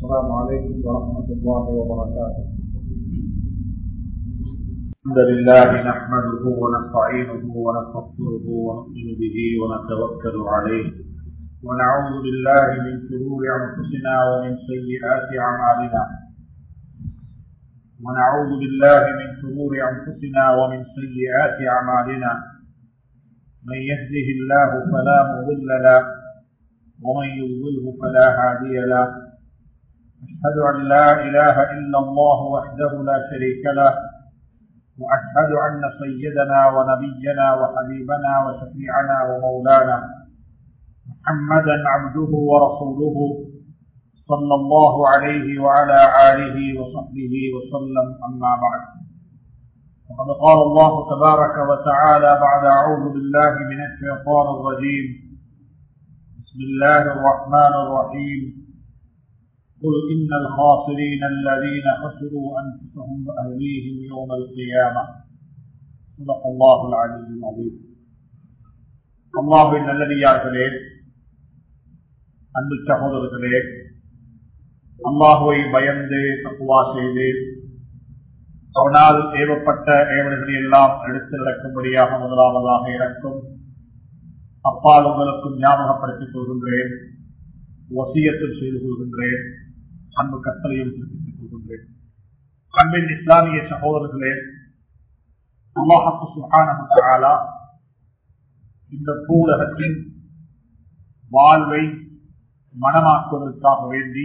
السلام عليكم ورحمة الله وبركاته. الحمد لله نحمده ونستعينه ونستغفره ونؤمن به ونتوكل عليه. ونعوذ بالله من شرور أنفسنا ومن سيئات أعمالنا. ونعوذ بالله من شرور أنفسنا ومن سيئات أعمالنا. من يهده الله فلا مضل له ومن يضلله فلا هادي له. أشهد أن لا إله إلا الله وحده لا شريك له وأشهد أن سيدنا ونبينا وحبيبنا وشفيعنا ومولانا محمدا عبده ورسوله صلى الله عليه وعلى آله وصحبه وسلم. أما بعد وقد قال الله تبارك وتعالى بعد أعوذ بالله من الشيطان الرجيم. بسم الله الرحمن الرحيم. قل إن الخاسرين الذين خسروا أنفسهم وأهليهم يوم القيامة صدق الله العلي العظيم அல்லாஹின் நல்லடியார்களே அன்பு சகோதரர்களே அல்லாஹுவை பயந்து தப்புவா செய்து அவனால் ஏவப்பட்ட ஏவல்களை எல்லாம் எடுத்து நடக்கும்படியாக முதலாவதாக இறக்கும் அப்பால் உங்களுக்கும் ஞாபகப்படுத்திக் கொள்கின்றேன் வசியத்தில் செய்து கொள்கின்றேன் அன்பு கட்டளையும் தெரிவித்துக் கொள்கின்றேன் அன்பின் இஸ்லாமிய சகோதரர்களே அல்லாஹு இந்த பூலகத்தின் வாழ்வை மனமாக்குவதற்காக வேண்டி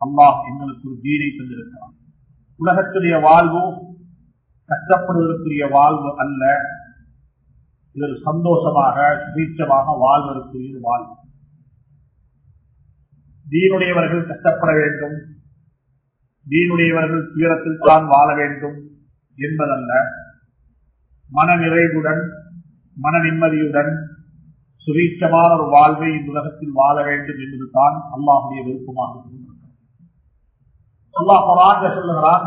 அல்லாஹ் எங்களுக்கு ஒரு தீனை தந்திருக்கிறான். உலகத்துடைய வாழ்வு கஷ்டப்படுவதற்குரிய வாழ்வு அல்ல. இது சந்தோஷமாக சுபீட்சமாக வாழ்வதற்குரிய வாழ்வு. தீனுடையவர்கள் கஷ்டப்பட வேண்டும் தீனுடையவர்கள் துயரத்தில் தான் வாழ வேண்டும் என்பதல்ல மன நிறைவுடன் மன நிம்மதியுடன் சுவீட்சமான ஒரு வாழ்வை இந்த உலகத்தில் வாழ வேண்டும் என்பதுதான் அல்லாஹுடைய விருப்பமாக அல்லாஹ் குரான் சொல்லுகிறான்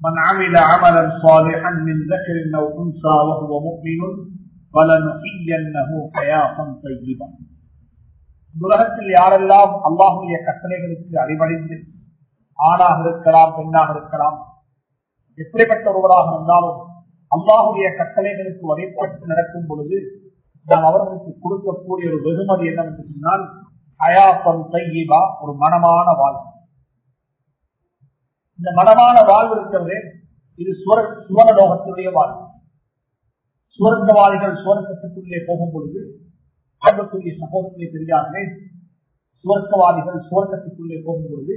من عمل عملا صالحا من ذكر او انثى وهو مؤمن فلنحيينه حياه طيبه உலகத்தில் யாரெல்லாம் அல்லாஹுடைய கட்டளைகளுக்கு அறிவடைந்து ஆணாக இருக்கலாம் பெண்ணாக இருக்கலாம் எப்படிப்பட்ட ஒருவராக இருந்தாலும் அல்லாஹுடைய கட்டளைகளுக்கு வழிபட்டு நடக்கும் பொழுது நாம் அவர்களுக்கு கொடுக்கக்கூடிய ஒரு வெகுமதி என்னவென்று சொன்னால் ஹயாப்பன் தையீபா ஒரு மனமான வாழ்வு. இந்த மனமான வாழ்வு இருக்கிறது இது சுவர சுவரலோகத்தினுடைய வாழ்வு. சுவர்க்கவாதிகள் சுவர்க்கத்துக்குள்ளே போகும் பொழுது அன்புக்குரிய சகோதரத்தை தெரியாமலே சுவர்க்கவாதிகள் சுவர்க்கத்துக்குள்ளே போகும் பொழுது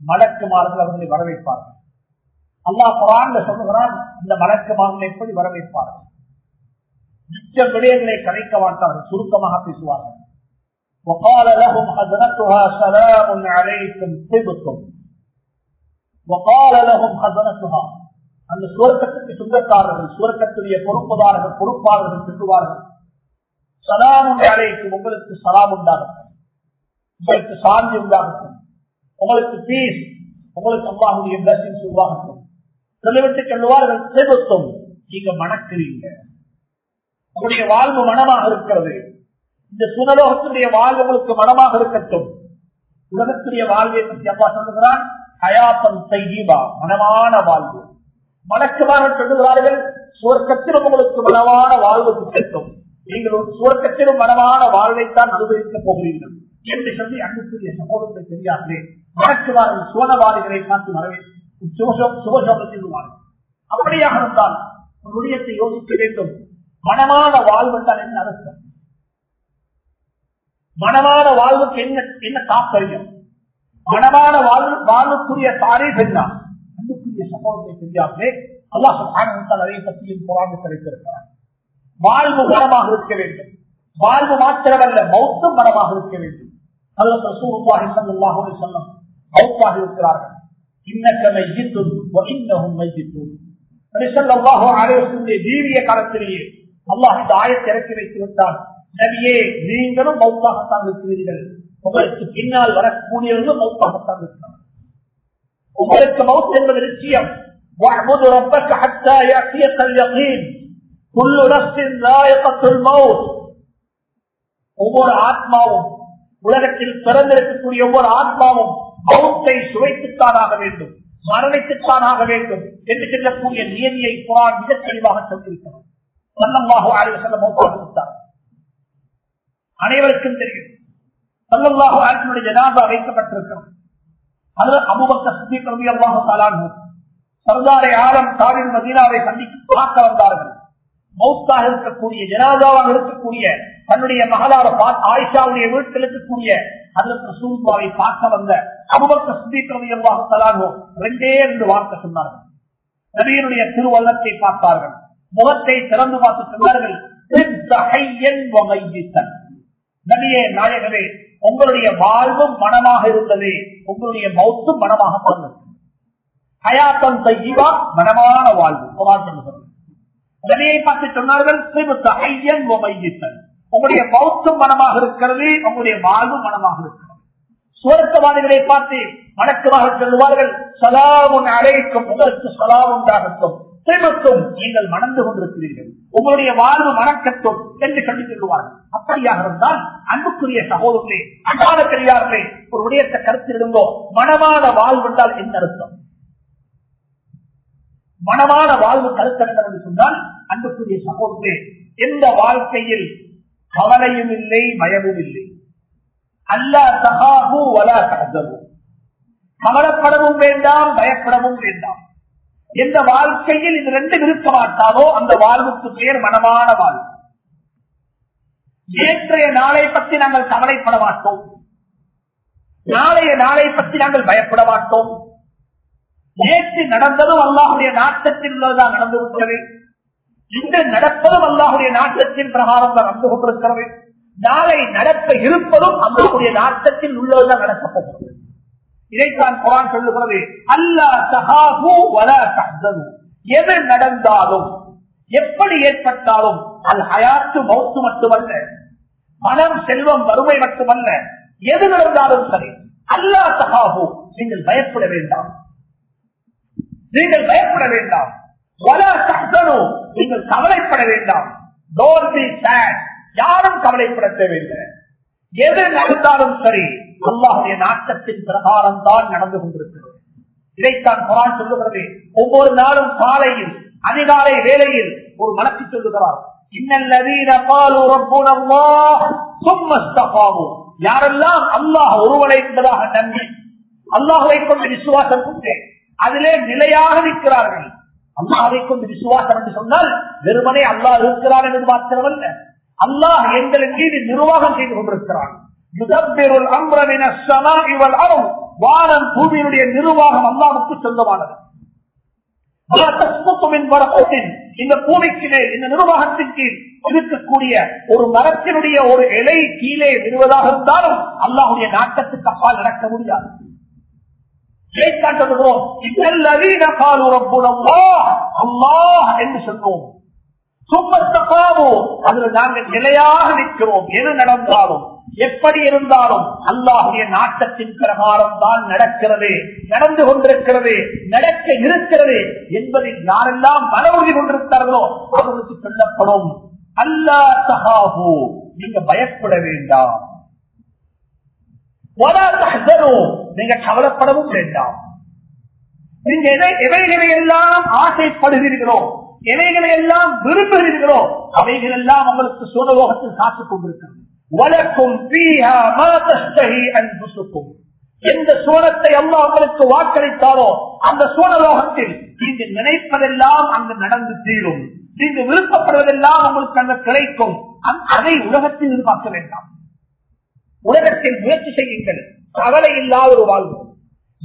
மலக்குமார்கள் அவர்களை வரவேற்பார்கள் அல்லா குரான்ல சொல்லுகிறான் இந்த மலக்குமார்கள் எப்படி வரவேற்பார்கள் மிச்ச விடயங்களை கலைக்க மாட்டார்கள் சுருக்கமாக பேசுவார்கள் وقال لهم حزنتها سلام عليكم طبتم وقال لهم حزنتها அந்த சுவர்க்கத்துக்கு சொந்தக்காரர்கள் சுவர்க்கத்துடைய பொறுப்புதாரர்கள் பொறுப்பாளர்கள் சொல்லுவார்கள் சலாமும் அழைக்கும் உங்களுக்கு சலாம் உண்டாகட்டும். உங்களுக்கு சாந்தி உண்டாகட்டும். உங்களுக்கு பீஸ் உங்களுக்கு அம்மாவுடைய பிளஸிங்ஸ் உருவாகட்டும். சொல்லிவிட்டு சொல்லுவார்கள் செல்வத்தும் நீங்க மணக்கிறீங்க. உங்களுடைய வாழ்வு மனமாக இருக்கிறது. இந்த சுனலோகத்துடைய வாழ்வு உங்களுக்கு மனமாக இருக்கட்டும். உலகத்துடைய வாழ்வை பற்றி அப்பா சொல்லுகிறான் ஹயாத்தம் செய்தீபா மனமான வாழ்வு. மணக்குமார்கள் சொல்லுகிறார்கள் சுவர்க்கத்தில் உங்களுக்கு மனமான வாழ்வு கிட்டும் நீங்கள் ஒரு சுவர்க்கத்திலும் மனமான வாழ்வைத்தான் அனுபவிக்கப் போகிறீர்கள் என்று சொல்லி அன்புக்குரிய சமூகத்தை தெரியாதே மணக்குமார்கள் சுவனவாதிகளை பார்த்து வரவே சுபசோபம் அப்படியாக இருந்தால் ஒரு விடயத்தை யோசிக்க வேண்டும். மனமான வாழ்வு தான் என்ன அர்த்தம்? மனமான வாழ்வுக்கு என்ன என்ன தாற்பயம்? மனமான வாழ்வு வாழ்வுக்குரிய தாரீஃப் என்ன அன்புக்குரிய சமூகத்தை தெரியாமலே அல்லாஹ் அதை பற்றியும் புறாந்து கிடைத்திருக்கிறார் வாழ்வு மனமாக இருக்க வேண்டும். வாழ்வு மாத்திரமல்ல மௌத்தம் மனமாக இருக்க வேண்டும். அல்ல ரசூலுல்லாஹி சொல்லுவாக அலைஹி மௌத்தாக இருக்கிறார்கள். இன்னக்க மையித்துன் வ இன்னஹும் ஜீவிய காலத்திலேயே அல்லாஹ் இந்த ஆயத்தை இறக்கி வைத்து விட்டார். நபியே நீங்களும் மௌத்தாகத்தான் இருக்கிறீர்கள். உங்களுக்கு பின்னால் வரக்கூடியவர்களும் மௌத்தாகத்தான் இருக்கிறார் உங்களுக்கு மௌத் என்பது நிச்சயம். ஒவ்வொரு ஆத்மாவும் உலகத்தில் பிறந்திருக்கக்கூடிய ஒவ்வொரு ஆத்மாவும் மௌத்தை சுவைத்துத்தானாக வேண்டும் மரணித்துத்தானாக வேண்டும் என்று சொல்லக்கூடிய நியதியை குரான் மிக தெளிவாக சொல்லியிருக்கிறார் சல்லல்லாஹு அலைஹி அனைவருக்கும் தெரியும் சல்லல்லாஹு அலைஹி ஜனாபா வைக்கப்பட்டிருக்கிறார் அதுல அபுபக்கர் சித்திக் சர்தாரை ஆலம் தாவின் மதீனாவை சந்தித்து பார்க்க வந்தார்கள். மௌத்தாக இருக்கக்கூடிய ஜனாதாவாக இருக்கக்கூடிய தன்னுடைய மகளார ஆயிஷாவுடைய வீட்டில் இருக்கக்கூடிய அதற்கு சூழ்பாவை பார்க்க வந்த அபுபக்க சித்திக் ரலியல்லாஹு ரெண்டே ரெண்டு வார்த்தை சொன்னார்கள். நபியினுடைய திருவள்ளத்தை பார்த்தார்கள். முகத்தை திறந்து பார்த்து சொன்னார்கள் நபியே நாயகமே உங்களுடைய வாழ்வும் மனமாக இருந்தது உங்களுடைய மௌத்தும் மனமாக பிறந்தது ஹயாத்தம் தையீவா மனமான வாழ்வு. குரான் நபியை பார்த்து சொன்னார்கள் உங்களுடைய பௌத்தம் மனமாக இருக்கிறது உங்களுடைய வாழ்வு மனமாக இருக்கிறது. சுவர்க்கவாதிகளை பார்த்து வணக்கமாக சொல்லுவார்கள் சலாவும் அழைக்கும் உங்களுக்கு சலாம் உண்டாகட்டும். செல்வத்தும் நீங்கள் மணந்து கொண்டிருக்கிறீர்கள். உங்களுடைய வாழ்வு மணக்கட்டும் என்று சொல்லி சொல்லுவார்கள். அப்படியாக இருந்தால் அன்புக்குரிய சகோதரர்களே அன்றாட பெரியார்களே ஒரு உடையத்தை கருத்தில் இருந்தோ மனமான வாழ்வு என்றால் என்ன அர்த்தம்? மனமான வாழ்வு கருத்தென்றது என்று சொன்னால் அன்புக்குரிய சகோதரர்களே எந்த வாழ்க்கையில் கவலையும் இல்லை பயமும் இல்லை. அல்லா தகாபு வலா தகதவும் கவலைப்படவும் வேண்டாம் பயப்படவும் வேண்டாம். எந்த வாழ்க்கையில் இது ரெண்டு இருக்க மாட்டாரோ அந்த வாழ்வுக்கு பேர் மனமான வாழ்வு. நேற்றைய நாளை பற்றி நாங்கள் கவலைப்பட மாட்டோம். நாளைய நாளை பற்றி நாங்கள் பயப்பட மாட்டோம். நேற்று நடந்ததும் அல்லாஹுடைய நாட்டத்தில் உள்ளதுதான் நடந்து விட்டது இன்று நடப்பதும் அல்லாஹுடைய நாட்டத்தின் பிரகாரம் தான் நடந்து கொண்டிருக்கிறது. நாளை நடக்க இருப்பதும் அல்லாஹுடைய நாட்டத்தில் உள்ளதுதான் நடக்கப் இதைத்தான் குரான் சொல்லுகிறது அல்லா சஹாபு வல தஹ்தனு. எது நடந்தாலும் எப்படி ஏற்பட்டாலும் அது ஹயாத்து மௌத்து மட்டுமல்ல மனம் செல்வம் வறுமை மட்டுமல்ல எது நடந்தாலும் சரி அல்லா சகாபு நீங்கள் பயப்பட வேண்டாம். நீங்கள் பயப்பட வேண்டாம். வல நீங்கள் கவலைப்பட வேண்டாம். யாரும் கவலைப்பட தேவையில்லை. எது நடந்தாலும் சரி அல்லாஹுடைய நாட்டத்தின் பிரகாரம் தான் நடந்து கொண்டிருக்கிறது. இதைத்தான் குரான் சொல்லுகிறது. ஒவ்வொரு நாளும் காலையில் அதிகாலை வேளையில் ஒரு மனத்தை சொல்லுகிறார். யாரெல்லாம் அல்லாஹ் ஒருவனை என்பதாக நம்பி அல்லாஹுவை கொண்டு விசுவாசம் கொண்டேன் அதிலே நிலையாக நிற்கிறார்கள். அல்லாஹை கொண்டு விசுவாசம் என்று சொன்னால் வெறுமனே அல்லாஹ் இருக்கிறார் என்று மாத்திரமல்ல அல்லாஹ் எங்களின் மீது நிர்வாகம் செய்து கொண்டிருக்கிறான். வானம் பூமியினுடைய நிர்வாகம் அல்லாவுக்கு சொந்தமானது. இந்த பூமிக்கு மேல் இந்த நிர்வாகத்தின் கீழ் இருக்கக்கூடிய ஒரு மரத்தினுடைய ஒரு இலை கீழே விடுவதாக இருந்தாலும் அல்லாஹுடைய நாட்டத்துக்கு அப்பால் நடக்க முடியாது. என்று சொல்வோம். அதுல நாங்கள் நிலையாக நிற்கிறோம். எது நடந்தாலும் எப்படி இருந்தாலும் அல்லாஹுடைய நாட்டத்தின் பிரகாரம் தான் நடக்கிறது. நடந்து கொண்டிருக்கிறது நடக்க இருக்கிறது என்பதில் யாரெல்லாம் மன உறுதி கொண்டிருக்கிறார்களோ அவர்களுக்கு சொல்லப்படும். அல்லா சகாபு நீங்க பயப்பட வேண்டாம். நீங்க கவலைப்படவும் வேண்டாம். நீங்க எதை எவைகளை எல்லாம் ஆசைப்படுகிறீர்களோ எவைகளை எல்லாம் விரும்புகிறீர்களோ அவைகள் எல்லாம் உங்களுக்கு சூழலோகத்தில் காத்துக் கொண்டிருக்கிறது. வழக்கும் எந்த சோனத்தை அம்மா உங்களுக்கு வாக்களித்தாரோ அந்த சோனலோகத்தில் நீங்க நினைப்பதெல்லாம் அங்கு நடந்து தீரும். நீங்க விருப்பப்படுவதெல்லாம் உங்களுக்கு அங்கு கிடைக்கும். அதை உலகத்தில் எதிர்பார்க்க வேண்டாம். உலகத்தில் முயற்சி செய்யுங்கள். கவலை இல்லாத ஒரு வாழ்வு.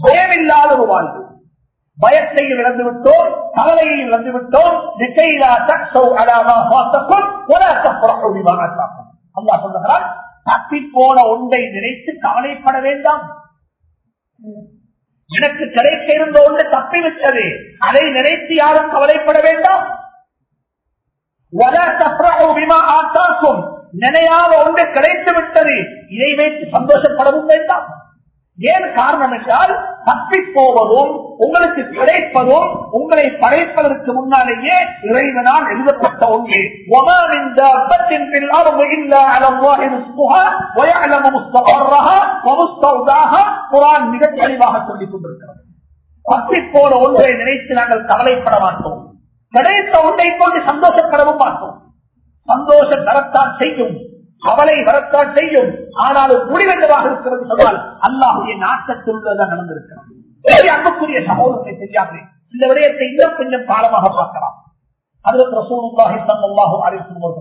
பயமில்லாத ஒரு வாழ்வு. பயத்தையும் இழந்து விட்டோம் கவலையை இழந்து விட்டோம். அல்லா சொல்லுகிறார் தப்பி போன ஒன்றை நினைத்து கவலைப்பட வேண்டாம். எனக்கு கிடைக்க இருந்த ஒன்று தப்பிவிட்டது. அதை நினைத்து யாரும் கவலைப்பட வேண்டாம். நினையாத ஒன்று கிடைத்து விட்டது. இதை வைத்து சந்தோஷப்படவும் வேண்டாம். ஏன் காரணம் என்றால் தப்பி போவதும் உங்களுக்கு கிடைப்பதும் உங்களை படைப்பதற்கு முன்னாலேயே இறைவனால் எழுதப்பட்ட ஒன்று. மிக தெளிவாக சொல்லிக் கொண்டிருக்கிறது. தப்பி போன ஒன்றை நினைத்து நாங்கள் கவலைப்பட மாட்டோம். கிடைத்த ஒன்றை கொண்டு சந்தோஷப்படவும் மாட்டோம். சந்தோஷம் தரத்தான் செய்யும் கவலை வரத்தான் செய்யும் ஆனாலும் முடிவென்றதாக இருக்கிறது சொன்னால் அல்லாஹுடைய நாட்டத்தில் உள்ளதான் நடந்திருக்கிறது அன்புக்குரிய சகோதரத்தை தெரியாமல் இந்த விடயத்தை இன்னும் கொஞ்சம் காலமாக பார்க்கலாம். அதில் ரசூலுல்லாஹி ஸல்லல்லாஹு அலைஹி வஸல்லம்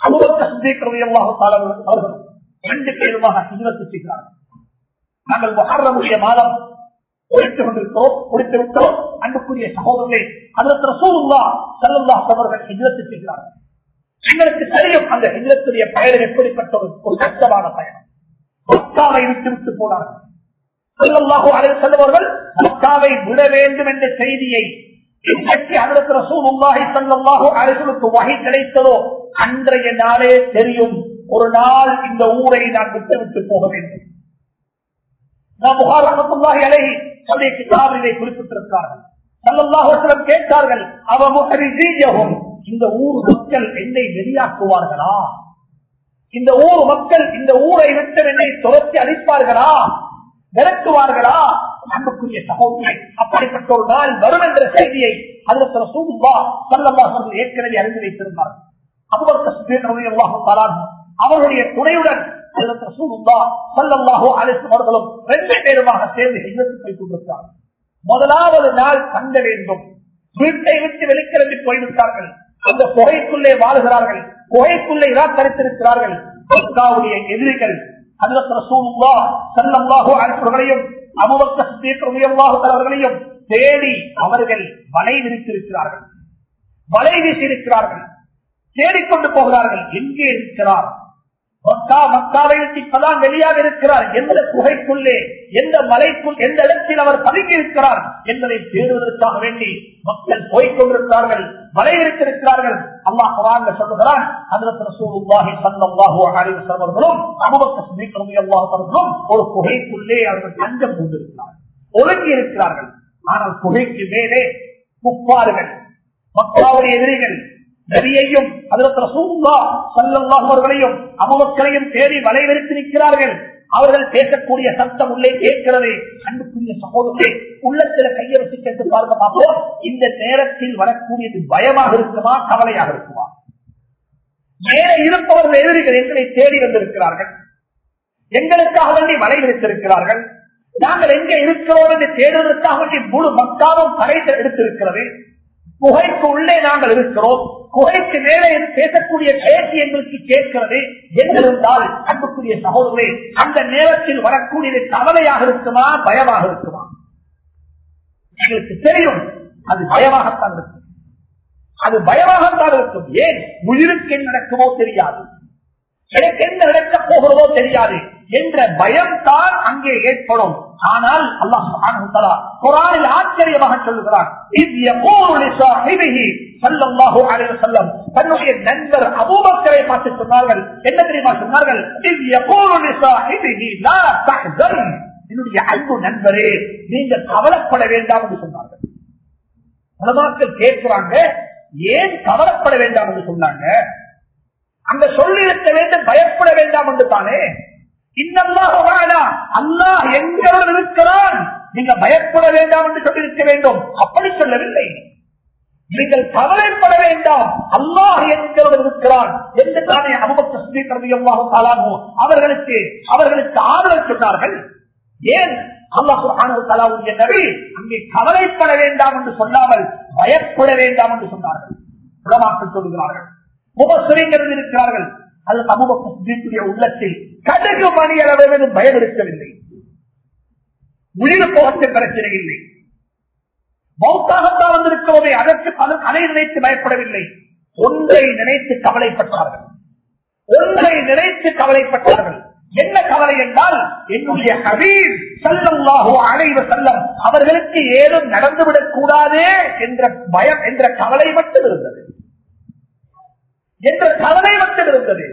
அபூபக்கர் அவர்கள் ரெண்டு பேருமாக ஹிஜ்ரத் செய்கிறார்கள். நாங்கள் முஹர்ரமுடைய மாதம் முடித்துக் கொண்டிருக்கிறோம் முடித்து விட்டோம் அன்புக்குரிய சகோதரர்களே அதில் ரசூலுல்லாஹ் ஸல்லல்லாஹு அவர்கள் ஹிஜ்ரத் செய்கிறார்கள். எங்களுக்கு தெரியும் அந்த ஹிஜரத்துடைய பயணம் எப்படிப்பட்ட ஒரு கஷ்டமான பயணம். மக்காவை விட்டு விட்டு போனார்கள் செல்லல்லாஹோ அலைய மக்காவை விட வேண்டும் என்ற செய்தியை வகை கிடைத்ததோ அன்றைய நாளே தெரியும். ஒரு நாள் இந்த ஊரை நான் விட்டு விட்டு போக வேண்டும். நான் குறிப்பிட்டிருக்கிறார்கள். கேட்டார்கள் அவ முஹரிஜியஹும்? இந்த ஊர் மக்கள் என்னை வெளியாக்குவார்களா? இந்த ஊர் மக்கள் இந்த ஊரை விட்டு என்னை துரத்தி அழிப்பார்களா? விரட்டுவார்களா? அன்புக்குரிய சகோதரி அப்படிப்பட்ட ஒரு நாள் வரும் என்ற செய்தியை அதுல சூம்பா சல்லல்லாஹர்கள் ஏற்கனவே அறிந்து வைத்திருந்தார். அபுபக்கர் அவருடைய துணையுடன் அவர்களும் ரெண்டு பேருமாக சேர்ந்து ஹிஜத்துக் கொண்டிருக்கிறார் முதலாவது நாள் தங்க வேண்டும். வீட்டை விட்டு வெளிக்கிழமை போய்விட்டார்கள். அந்த புகைக்குள்ளே வாழுகிறார்கள். புகைக்குள்ளே இராத்தரித்திருக்கிறார்கள் மக்காவுடைய எதிரிகள். அவர்களையும் அவர்களையும் தேடி அவர்கள் வலை விரித்திருக்கிறார்கள். வலை வீசியிருக்கிறார்கள். தேடிக்கொண்டு போகிறார்கள். எங்கே இருக்கிறார்? மக்கா மக்காவை விட்டு வெளியாக இருக்கிறார். எந்த குகைக்குள்ளே எந்த மலைக்குள் எந்த இடத்தில் அவர் பதுங்கி இருக்கிறார் என்பதை தேடுவதற்காக வேண்டி மக்கள் போய்கொண்டிருக்கிறார்கள் மலை இருக்கிறார்கள். அல்லாஹ் குரான் சொல்லுகிறான் அவர்களும் ஒரு குகைக்குள்ளே அவர்கள் தஞ்சம் கொண்டிருக்கிறார் ஒழுங்கி இருக்கிறார்கள். ஆனால் குகைக்கு மேலே குப்பார்கள் மக்காவுடைய எதிரிகள் நபியையும் அவர்களையும் அமுமக்களையும் தேடி வலைவெடுத்து நிற்கிறார்கள். அவர்கள் பேசக்கூடிய சத்தம் உள்ளே கேட்கிறது. அன்புக்குரிய சகோதரே உள்ளத்தில் கையை வச்சு கேட்டு பார்க்க பார்ப்போம் இந்த நேரத்தில் வரக்கூடியது பயமாக இருக்குமா கவலையாக இருக்குமா? மேலே இருப்பவர்கள் எதிரிகள் எங்களை தேடி வந்திருக்கிறார்கள். எங்களுக்காக வேண்டி வலை விடுத்திருக்கிறார்கள் நாங்கள் எங்க இருக்கிறோம் என்று தேடுவதற்காக வேண்டி முழு மக்காவும் கரைத்து எடுத்திருக்கிறது. குகைக்கு உள்ளே நாங்கள் இருக்கிறோம். குகைக்கு மேலே பேசக்கூடிய பேச்சு எங்களுக்கு கேட்கிறது. என்றிருந்தால் அன்புக்குரிய சகோதரே அந்த நேரத்தில் வரக்கூடியது கவலையாக இருக்குமா பயமாக இருக்குமா? எங்களுக்கு தெரியும். அது பயமாகத்தான் இருக்கும். அது பயமாகத்தான் இருக்கும். ஏன்? உயிருக்கு என்ன நடக்குமோ தெரியாது. எனக்கு என்ன நடக்கப் போகிறதோ தெரியாது. என்ற பயம் தான் அங்கே ஏற்படும். ஆனால் அல்லாஹ் குரானில் ஆச்சரியமாக சொல்லுகிறார் தன்னுடைய நண்பர் அபூபக்கரை பார்த்து சொன்னார்கள். என்ன தெரியுமா சொன்னார்கள்? என்னுடைய அன்பு நண்பரே நீங்க கவலைப்பட வேண்டாம் என்று சொன்னார்கள். உலமாக்கள் கேட்கிறாங்க ஏன் கவலைப்பட வேண்டாம் என்று சொன்னாங்க? அங்க சொல்லியிருக்க வேண்டும் பயப்பட வேண்டாம் என்று தானே? அல்லாஹ் எங்களுடன் இருக்கிறான். நீங்க பயப்பட வேண்டாம் என்று சொல்லியிருக்க வேண்டும். அப்படி சொல்லவில்லை. நீங்கள் கவலைப்பட வேண்டாம். அல்லாஹ் எங்களுடன் இருக்கிறான் என்று தானே அனுபவம் அவர்களுக்கு அவர்களுக்கு ஆதரவு சொன்னார்கள். ஏன்? அல்லாஹுடைய நபி அங்கே கவலைப்பட வேண்டாம் என்று சொல்லாமல் பயப்பட வேண்டாம் என்று சொன்னார்கள். உலமாக்கள் சொல்லுகிறார்கள். முகசுரிங்கள் இருக்கிறார்கள். அது சமூகத்துடைய உள்ளத்தில் கடுகு மணி அளவு பயம் இருக்கவில்லை உயிர் போகத்தின் பிரச்சனை இல்லை. மௌத்தாகத்தான் வந்திருக்கிறோமே அதற்கு பல கலை நினைத்து பயப்படவில்லை. ஒன்றை நினைத்து கவலைப்பட்டார்கள். ஒன்றை நினைத்து கவலைப்பட்டார்கள். என்ன கவலை என்றால் என்னுடைய கபீர் செல்லம்லாகோ அனைவ செல்லம் அவர்களுக்கு ஏதும் நடந்துவிடக் கூடாது என்ற பயம் என்ற கவலை மட்டும் இருந்தது. என்ற கவலை மட்டும் இருந்தது.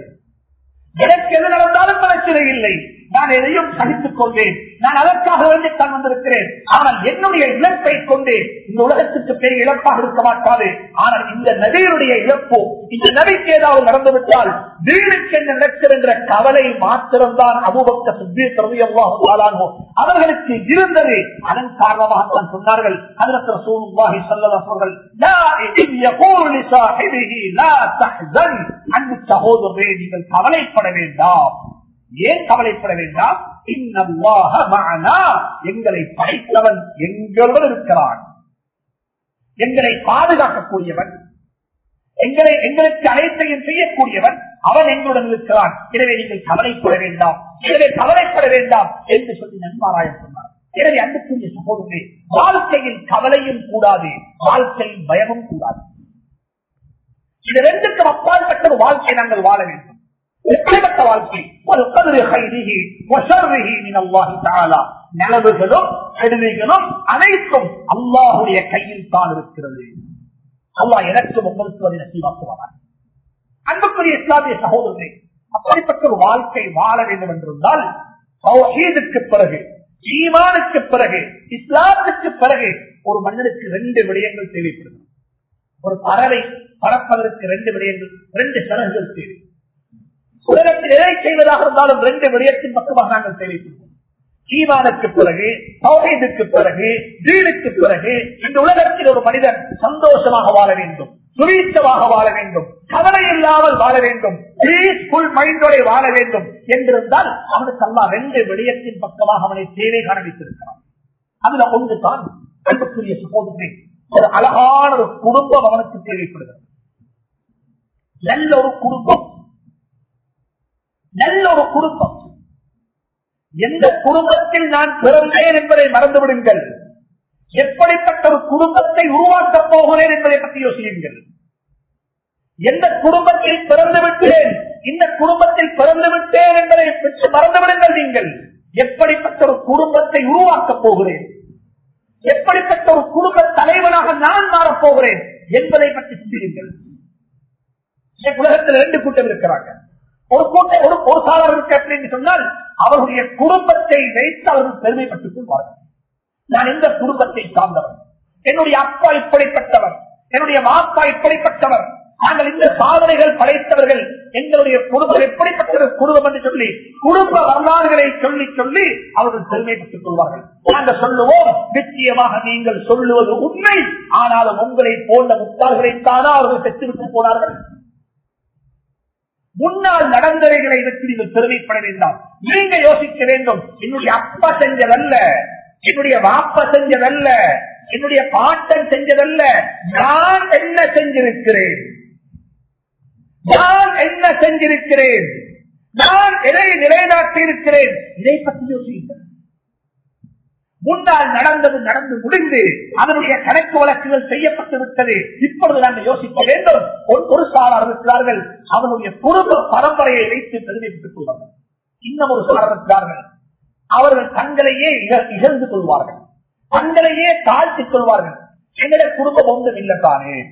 எனக்கு எது நடந்தாலும் பிரச்சனை இல்லை. நான் எதையும் சகித்துக் கொண்டேன். நான் அதற்காக வேண்டித்தான் வந்திருக்கிறேன். ஆனால் என்னுடைய இழப்பை கொண்டு இந்த உலகத்துக்கு பெரிய இழப்பாக இருக்க மாட்டாது. ஆனால் இந்த நபியுடைய இழப்போ இந்த நபிக்கு ஏதாவது நடந்துவிட்டால் வீடுக்கு என்ன நடக்கிறது என்ற கவலை மாத்திரம்தான் அபுபக்த சுத்தி திறமையோ அவர்களுக்கு இருந்தது. அதன் காரணமாகத்தான் சொன்னார்கள் அதற்கு ரசூலுல்லாஹி சொல்லவர்கள் அன்பு நீங்கள் கவலைப்பட வேண்டாம். ஏன் கவலைப்பட வேண்டாம்? எங்களை படைத்தவன் எங்களுடன் இருக்கிறான். எங்களை பாதுகாக்கக்கூடியவன். எங்களை எங்களுக்கு அனைத்தையும் செய்யக்கூடியவன் அவன் எங்களுடன் இருக்கிறான். எனவே நீங்கள் கவலைப்பட வேண்டாம். எனவே கவலைப்பட வேண்டாம் என்று சொல்லி நன்மாராயம் சொன்னார். எனவே அன்புக்குரிய சகோதரே வாழ்க்கையில் கவலையும் கூடாது வாழ்க்கையில் பயமும் கூடாது. இது ரெண்டுக்கும் அப்பாற்பட்ட ஒரு வாழ்க்கை நாங்கள் வாழ வேண்டும். எப்படிப்பட்ட வாழ்க்கை. ஒரு கதிரை கைதிகி வசர்விகி அல்லாஹி தாலா நிலவுகளும் கெடுதிகளும் அனைத்தும் அல்லாஹுடைய கையில் தான் இருக்கிறது. அல்லாஹ் எனக்கும் உங்களுக்கு அதை நசீவாக்குவார் அன்புக்குரிய இஸ்லாமிய சகோதரனை அப்படிப்பட்ட ஒரு வாழ்க்கை வாழ வேண்டும் என்றிருந்தால் சௌஹீதுக்கு பிறகு ஈமானுக்கு பிறகு இஸ்லாத்துக்கு பிறகு ஒரு மனிதனுக்கு ரெண்டு விடயங்கள் தேவைப்படுகிறது. ஒரு பறவை பறப்பதற்கு ரெண்டு விடயங்கள் ரெண்டு சரகுகள் தேவை. உலகத்தில் எதை செய்வதாக இருந்தாலும் ரெண்டு விடயத்தின் பக்கமாக நாங்கள் தெரிவிக்கிறோம் ஈமானுக்கு பிறகு சௌஹீதுக்கு பிறகு வீடுக்கு பிறகு இந்த உலகத்தில் ஒரு மனிதன் சந்தோஷமாக வாழ வேண்டும் துணிச்சமாக வாழ வேண்டும் கவலை இல்லாமல் வாழ வேண்டும் பீஸ்ஃபுல் மைண்டோட வாழ வேண்டும் என்றிருந்தால் அவனுக்கு அல்லா ரெண்டு விடயத்தின் பக்கமாக அவனை தேவை காண்பித்திருக்கிறான். அதுல ஒன்றுதான் அன்புக்குரிய சகோதரனை ஒரு அழகான ஒரு குடும்பம் அவனுக்கு தேவைப்படுகிறது. நல்ல ஒரு குடும்பம் நல்ல ஒரு குடும்பம். எந்த குடும்பத்தில் நான் பிறந்தேன் என்பதை மறந்து விடுங்கள் எப்படிப்பட்ட ஒரு குடும்பத்தை உருவாக்கப் போகிறேன் என்பதை பற்றி யோசியுங்கள். எந்த குடும்பத்தில் பிறந்து விட்டேன் இந்த குடும்பத்தில் பிறந்து விட்டேன் என்பதை பெற்று மறந்துவிடுங்கள் நீங்கள். எப்படிப்பட்ட ஒரு குடும்பத்தை உருவாக்கப் போகிறேன். எப்படிப்பட்ட ஒரு குடும்ப தலைவனாக நான் மாறப்போகிறேன் என்பதை பற்றி சிந்தியுங்கள். உலகத்தில் ரெண்டு கூட்டம் இருக்கிறாங்க ஒரு கூட்டம் ஒரு ஒரு சாளர் இருக்கு சொன்னால் அவருடைய குடும்பத்தை வைத்து அவர்கள் பெருமைப்பட்டுக் கொள்வார்கள். நான் இந்த குடும்பத்தை சார்ந்தவர் என்னுடைய அப்பா இப்படிப்பட்டவர் என்னுடைய மாப்பா இப்படிப்பட்டவர் நாங்கள் இந்த சாதனைகள் படைத்தவர்கள் எங்களுடைய குடும்பம் எப்படிப்பட்ட குடும்பம் என்று சொல்லி குடும்ப வரலாறுகளை சொல்லி சொல்லி அவர்கள் பெருமைப்பட்டுக் கொள்வார்கள். நாங்கள் சொல்லுவோம் நிச்சயமாக நீங்கள் சொல்லுவது உண்மை ஆனாலும் உங்களை போன்ற முத்தாள்களைத்தானா அவர்கள் பெற்றுவிட்டு போனார்கள்? முன்னால் நடந்தவைகளை வைத்து நீங்கள் பெருமைப்பட வேண்டாம். நீங்க யோசிக்க வேண்டும். என்னுடைய அப்பா செஞ்சதல்ல. என்னுடைய வாப்பா செஞ்சதல்ல. என்னுடைய பாட்டன் செஞ்சதல்ல. நான் என்ன செஞ்சிருக்கிறேன்? நான் என்ன செஞ்சிருக்கிறேன்? நான் எதை நிலைநாட்டி இருக்கிறேன் இதை பற்றி யோசிக்கிறேன் முன்னால் நடந்தது நடந்து முடிந்து அதனுடைய கணக்கு வழக்குகள் செய்யப்பட்டு விட்டது. இப்பொழுது நாங்கள் யோசிக்க வேண்டும். ஒரு சாரார் இருக்கிறார்கள். அவனுடைய குடும்ப பரம்பரையை வைத்து பெருமைப்பட்டுக் கொள்வார்கள். இன்னும் ஒரு சாரார் இருக்கிறார்கள். அவர்கள் தங்களையே இகழ்ந்து கொள்வார்கள். தங்களையே தாழ்த்திக் கொள்வார்கள். எங்கட குடும்பம் ஒன்றும் இல்லத்தானே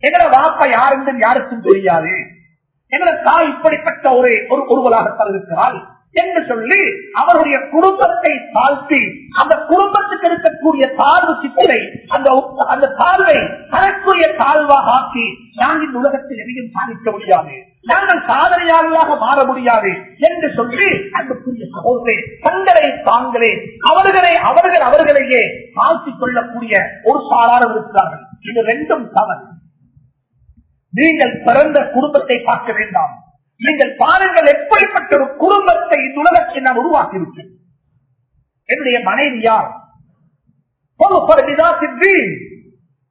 எங்கட வாப்பா யாருன்னு யாருக்கும் தெரியாது. எங்கட தாய் இப்படிப்பட்ட ஒரு ஒருவலாகத்தான் இருக்கிறாள். என்று சொல்லி அவருடைய குடும்பத்தை தாழ்த்தி அந்த குடும்பத்துக்கு இருக்கக்கூடிய தாழ்வு சிக்கலை அந்த அந்த தாழ்வை தனக்குரிய தாழ்வாக ஆக்கி நான் இந்த உலகத்தில் எதையும் சாதிக்க முடியாது. நாங்கள் சாதனையாளர்களாக மாற முடியாது என்று சொல்லி அன்புக்குரிய சகோதரே தங்களை தாங்களே அவர்களை அவர்கள் அவர்களையே தாழ்த்திக் கொள்ளக்கூடிய ஒரு சாராரம் இருக்கிறார்கள். இது ரெண்டும் தவறு. நீங்கள் பிறந்த குடும்பத்தை பார்க்க வேண்டாம். நீங்கள் பாருங்கள் எப்படிப்பட்ட ஒரு குடும்பத்தை இந்த உலகத்தை நான் உருவாக்கிவிட்டேன் என்னுடைய மனைவி யார்?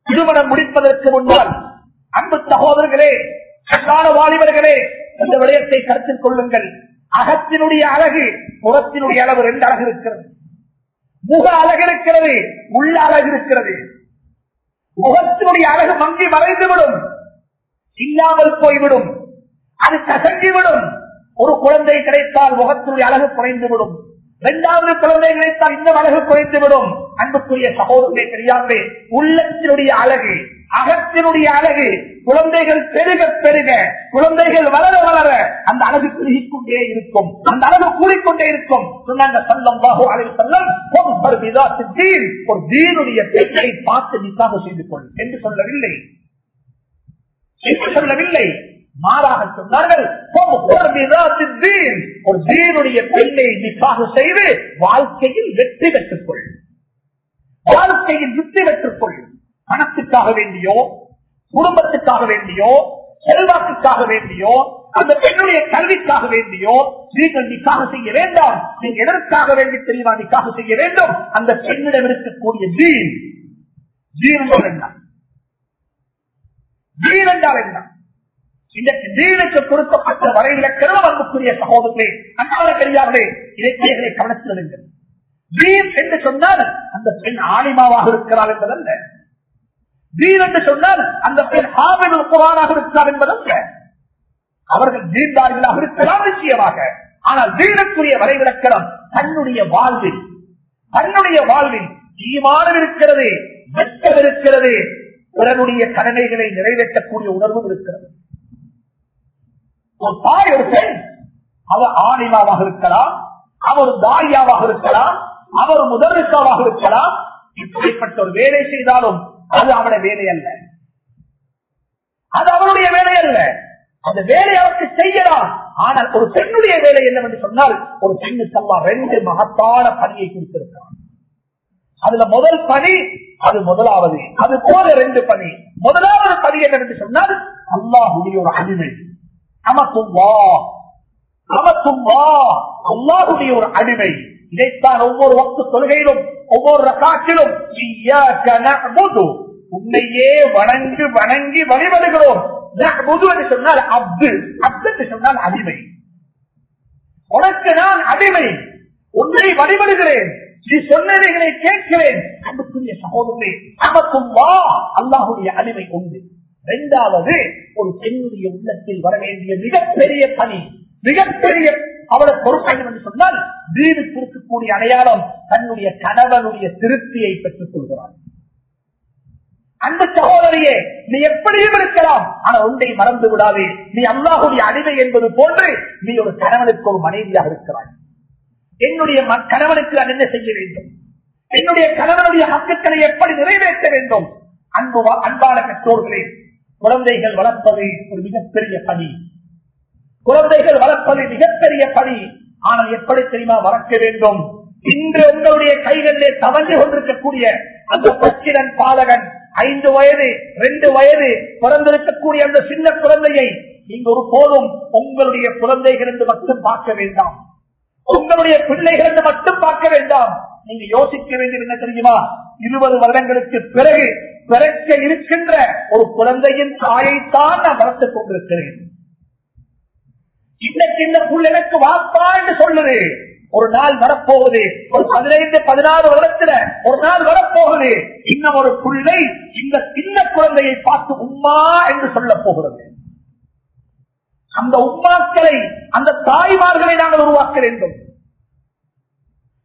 திருமணம் முடிப்பதற்கு முன்னால் அன்பு சகோதரர்களே அன்றாட வாலிபர்களே இந்த விடயத்தை கருத்தில் கொள்ளுங்கள். அகத்தினுடைய அழகு புறத்தினுடைய அளவு ரெண்டு அழகு இருக்கிறது. முக அழகு இருக்கிறது உள்ள அழகு இருக்கிறது. முகத்தினுடைய அழகு மங்கி மறைந்துவிடும். இல்லாமல் போய்விடும். அது கசங்கிவிடும் ஒரு குழந்தை கிடைத்தால் முகத்துடைய அழகு குறைந்துவிடும். இரண்டாவது குழந்தை கிடைத்தால் இன்னும் அழகு குறைந்துவிடும். அன்புக்குரிய சகோதரனை தெரியாமே உள்ளத்தினுடைய அழகு அகத்தினுடைய அழகு குழந்தைகள் பெருக பெருக குழந்தைகள் வளர வளர அந்த அழகு பெருகிக்கொண்டே இருக்கும். அந்த அழகு கூறிக்கொண்டே இருக்கும். சொன்னாங்க சல்லம் பாகு அழகு செல்லம் ஒரு தீனுடைய பெண்ணை பார்த்து நிக்காக செய்து கொள் என்று சொல்லவில்லை. என்று சொல்லவில்லை. மாறாக சொன்னார்கள் ஒரு தீனுடைய பெண்ணை நிக்காக செய்து வாழ்க்கையில் வெற்றி பெற்றுக்கொள். வாழ்க்கையில் வெற்றி பெற்றுக் கொள் பணத்துக்காக வேண்டியோ குடும்பத்துக்காக வேண்டியோ செல்வாக்குக்காக வேண்டியோ அந்த பெண்ணுடைய கல்விக்காக வேண்டியோ நீங்கள் நிக்காக செய்ய வேண்டாம். நீங்க எதற்காக வேண்டி தெரியுமா நிக்காக செய்ய வேண்டும்? அந்த பெண்ணிடம் இருக்கக்கூடிய ஜீன் ஜீன் என்றால் என்ன? ஜீன் என்றால் என்ன? இந்த தீனுக்கு கொடுக்கப்பட்ட வரைவிலக்கணம் அன்புக்குரிய சகோதரர்களே அன்றாட பெரியார்களே இலக்கியங்களை கவனத்தில் தீன் என்று சொன்னால் அந்த பெண் ஆலிமாவாக இருக்கிறாள் என்பதல்ல. தீன் என்று சொன்னால் அந்த பெண் ஆவின் குரானாக இருக்கிறார் என்பதல்ல. அவர்கள் தீன்தாரிகளாக இருக்கலாம் நிச்சயமாக. ஆனால் தீனுக்குரிய வரைவிலக்கணம் தன்னுடைய வாழ்வில் தன்னுடைய வாழ்வில் ஈமானம் இருக்கிறது வெட்டம் இருக்கிறது பிறனுடைய கடமைகளை நிறைவேற்றக்கூடிய உணர்வும் இருக்கிறது. ஒரு தாய் ஒரு பெண். அவர் ஆணிமாவாக இருக்கலாம் அவர் தாரியாவாக இருக்கலாம் அவர் முதலிசாவாக இருக்கலாம். இப்படிப்பட்ட ஒரு வேலை செய்தாலும் அது அவருடைய வேலை அல்ல. அது அவருடைய வேலை அல்ல. அந்த வேலை அவருக்கு செய்யலாம். ஆனால் ஒரு பெண்ணுடைய வேலை என்னவென்று சொன்னால் ஒரு பெண்ணுக்கு அல்லா ரெண்டு மகத்தான பணியை கொடுத்திருக்கிறார் அதுல முதல் பணி அது முதலாவது. அது போல ரெண்டு பணி. முதலாவது பணி என்னவென்று சொன்னால் அல்லாஹுடைய ஒரு அடிமை. அல்லாஹுடைய ஒரு அடிமை. இதைத்தான் ஒவ்வொரு வக்து தொழுகையிலும் ஒவ்வொரு ரகாற்றிலும் உன்னையே வணங்கி வணங்கி வழிபடுகிறோம். என்று சொன்னால் அப்து. அப்து என்று சொன்னால் அடிமை. உனக்கு நான் அடிமை. உன்னை வழிபடுகிறேன். நீ சொன்னதைகளை கேட்கிறேன். அன்புக்குரிய சகோதரே நமக்கும் வா அல்லாஹுடைய அடிமை உண்டு. இரண்டாவது ஒரு பெண்ணுடைய உள்ளத்தில் வர வேண்டிய மிகப்பெரிய பணி. மிகப்பெரிய அவளை பொறுப்பை என்று சொன்னால் வீடு இருக்கக்கூடிய அடையாளம் தன்னுடைய கணவனுடைய திருப்தியை பெற்றுக் கொள்கிறார் அந்த சகோதரியே நீ எப்படியும் இருக்கலாம் ஆனா ஒன்றை மறந்து விடாதே. நீ அல்லாஹுடைய அடிமை என்பது போன்று நீ ஒரு கணவனுக்கு ஒரு மனைவியாக இருக்கிறாய். என்னுடைய கணவனுக்கு நான் என்ன செய்ய வேண்டும்? என்னுடைய கணவனுடைய ஹக்குக்களை எப்படி நிறைவேற்ற வேண்டும்? அன்பு அன்பான பெற்றோர்களே குழந்தைகள் வளர்ப்பது ஒரு மிகப்பெரிய பணி. குழந்தைகள் வளர்ப்பது மிகப்பெரிய பணி. ஆனால் எப்படி தெரியுமா வளர்க்க வேண்டும். இன்று உங்களுடைய கைகளிலே தவழ்ந்து கொண்டிருக்கக்கூடிய அந்த பச்சிரன் பாலகன் ஐந்து வயது ரெண்டு வயது பிறந்திருக்கக்கூடிய அந்த சின்ன குழந்தையை நீங்க ஒரு போதும் உங்களுடைய குழந்தைகள் என்று மட்டும் பார்க்க வேண்டாம். உங்களுடைய பிள்ளைகள் என்று மட்டும் பார்க்க வேண்டாம். நீங்க யோசிக்க வேண்டியது என்ன தெரியுமா? இருபது வருடங்களுக்கு பிறகு பிறக்க இருக்கின்ற ஒரு குழந்தையின் தாயைத்தான் நான் வளர்த்துக் கொண்டிருக்கிறேன். இன்னைக்கு இந்த புல் எனக்கு வாப்பா என்று சொல்லுது. ஒரு நாள் வரப்போகுது. ஒரு பதினைந்து பதினாறு வருடத்துல ஒரு நாள் வரப்போகுது. இன்னும் ஒரு புள்ளை இந்த சின்ன குழந்தையை பார்த்து உம்மா என்று சொல்ல போகிறது. அந்த உம்மாக்களை அந்த தாய்மார்களை நாங்கள் உருவாக்க வேண்டும்.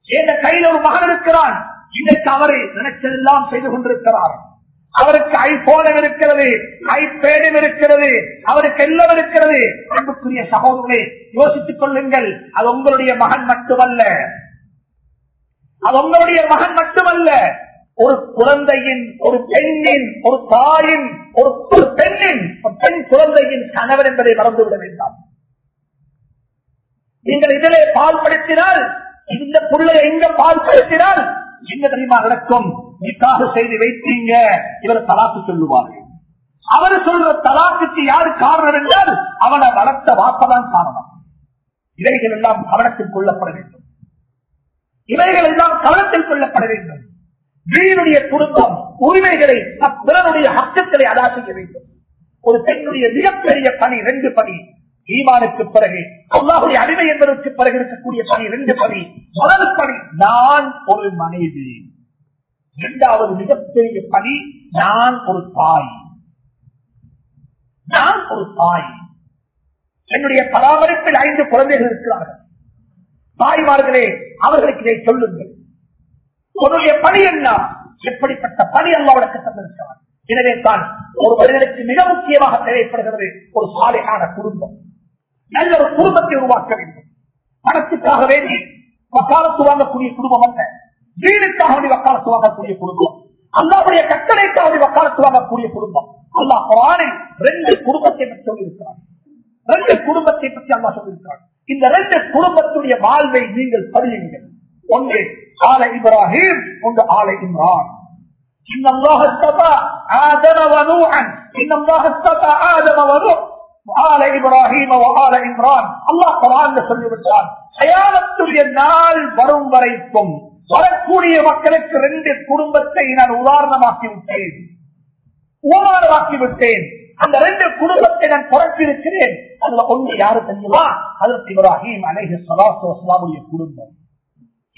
என்ற கையில் ஒரு மகன் இருக்கிறான்? இன்னைக்கு அவரை நினைச்சதெல்லாம் செய்து கொண்டிருக்கிறார். அவருக்கு ஐபோனும் இருக்கிறது ஐபேடும் இருக்கிறது அவருக்கு எல்லாம் இருக்கிறது. அன்புக்குரிய சகோதரர்களே யோசித்துக் கொள்ளுங்கள். அது உங்களுடைய மகன் மட்டுமல்ல. அது உங்களுடைய மகன் மட்டுமல்ல. ஒரு குழந்தையின் ஒரு பெண்ணின் ஒரு தாயின் ஒரு ஒரு பெண்ணின் ஒரு பெண் குழந்தையின் கணவர் என்பதை மறந்துவிட வேண்டாம். நீங்கள் இதிலே பால் படுத்தினால் இந்த புள்ளை எங்க பால் படுத்தினால் என்ன தெரியுமா நடக்கும்? நிக்காக செய்து வைத்தீங்க. இவர் தலாக்கு சொல்லுவார்கள். அவர் சொல்ற தலாக்குக்கு யாரு காரணம் என்றால் அவனை வளர்த்த வாப்பதான் காரணம் இவைகள் எல்லாம் கவனத்தில் கொள்ளப்பட வேண்டும். இவைகள் எல்லாம் கவனத்தில் கொள்ளப்பட வேண்டும். வீணுடைய குடும்பம் உரிமைகளை பிறனுடைய ஹக்கங்களை அதா செய்ய வேண்டும். ஒரு பெண்ணுடைய மிகப்பெரிய பணி ரெண்டு பணி. ஈமானுக்கு பிறகு அல்லாஹுடைய அடிமை என்பதற்கு பிறகு இருக்கக்கூடிய பணி ரெண்டு பணி. முதல் பணி நான் ஒரு மனைவி. இரண்டாவது மிகப்பெரிய பணி நான் ஒரு தாய். நான் ஒரு தாய். என்னுடைய பராமரிப்பில் ஐந்து குழந்தைகள் இருக்கிறார்கள். தாய்மார்களே அவர்களுக்கு இதை சொல்லுங்கள். உன்னுடைய பணி என்ன? எப்படிப்பட்ட பணி அல்லாவிடக்கு தந்திருக்கிறார் எனவே தான் ஒரு மனிதனுக்கு மிக முக்கியமாக தேவைப்படுகிறது ஒரு சாலையான குடும்பம். நல்ல ஒரு குடும்பத்தை உருவாக்க வேண்டும். பணத்துக்காக வேண்டி வக்காலத்து வாங்கக்கூடிய குடும்பம் அல்ல. வீடுக்காக வேண்டி வக்காலத்து வாங்கக்கூடிய குடும்பம் அல்லாவுடைய கட்டளைக்காக வேண்டி வக்காலத்து வாங்கக்கூடிய குடும்பம் அல்லாஹ் குரானில் ரெண்டு குடும்பத்தை பற்றி சொல்லியிருக்கிறார் ரெண்டு குடும்பத்தை பற்றி அல்லாஹ் சொல்லியிருக்கிறார் இந்த ரெண்டு குடும்பத்துடைய வாழ்வை நீங்கள் பதியுங்கள் ஒன்று ஆலை இப்ராஹிம் ஒன்று ஆலை இம்ரான் إن الله اصطفى آدم ونوحا إن الله اصطفى آدم ونوح وآل إبراهيم وآل إمران الله قرآن சொல்லிவிட்டார் கயாமத்துடைய நாள் வரும் வரைக்கும் வரக்கூடிய மக்களுக்கு ரெண்டு குடும்பத்தை நான் உதாரணமாக்கி விட்டேன் உதாரணமாக்கி விட்டேன் அந்த ரெண்டு குடும்பத்தை நான் குறைச்சிருக்கிறேன் அதுல ஒன்று யாரு தெரியுமா? அதற்கு இப்ராஹிம் அலேஹி சலாத்து குடும்பம்.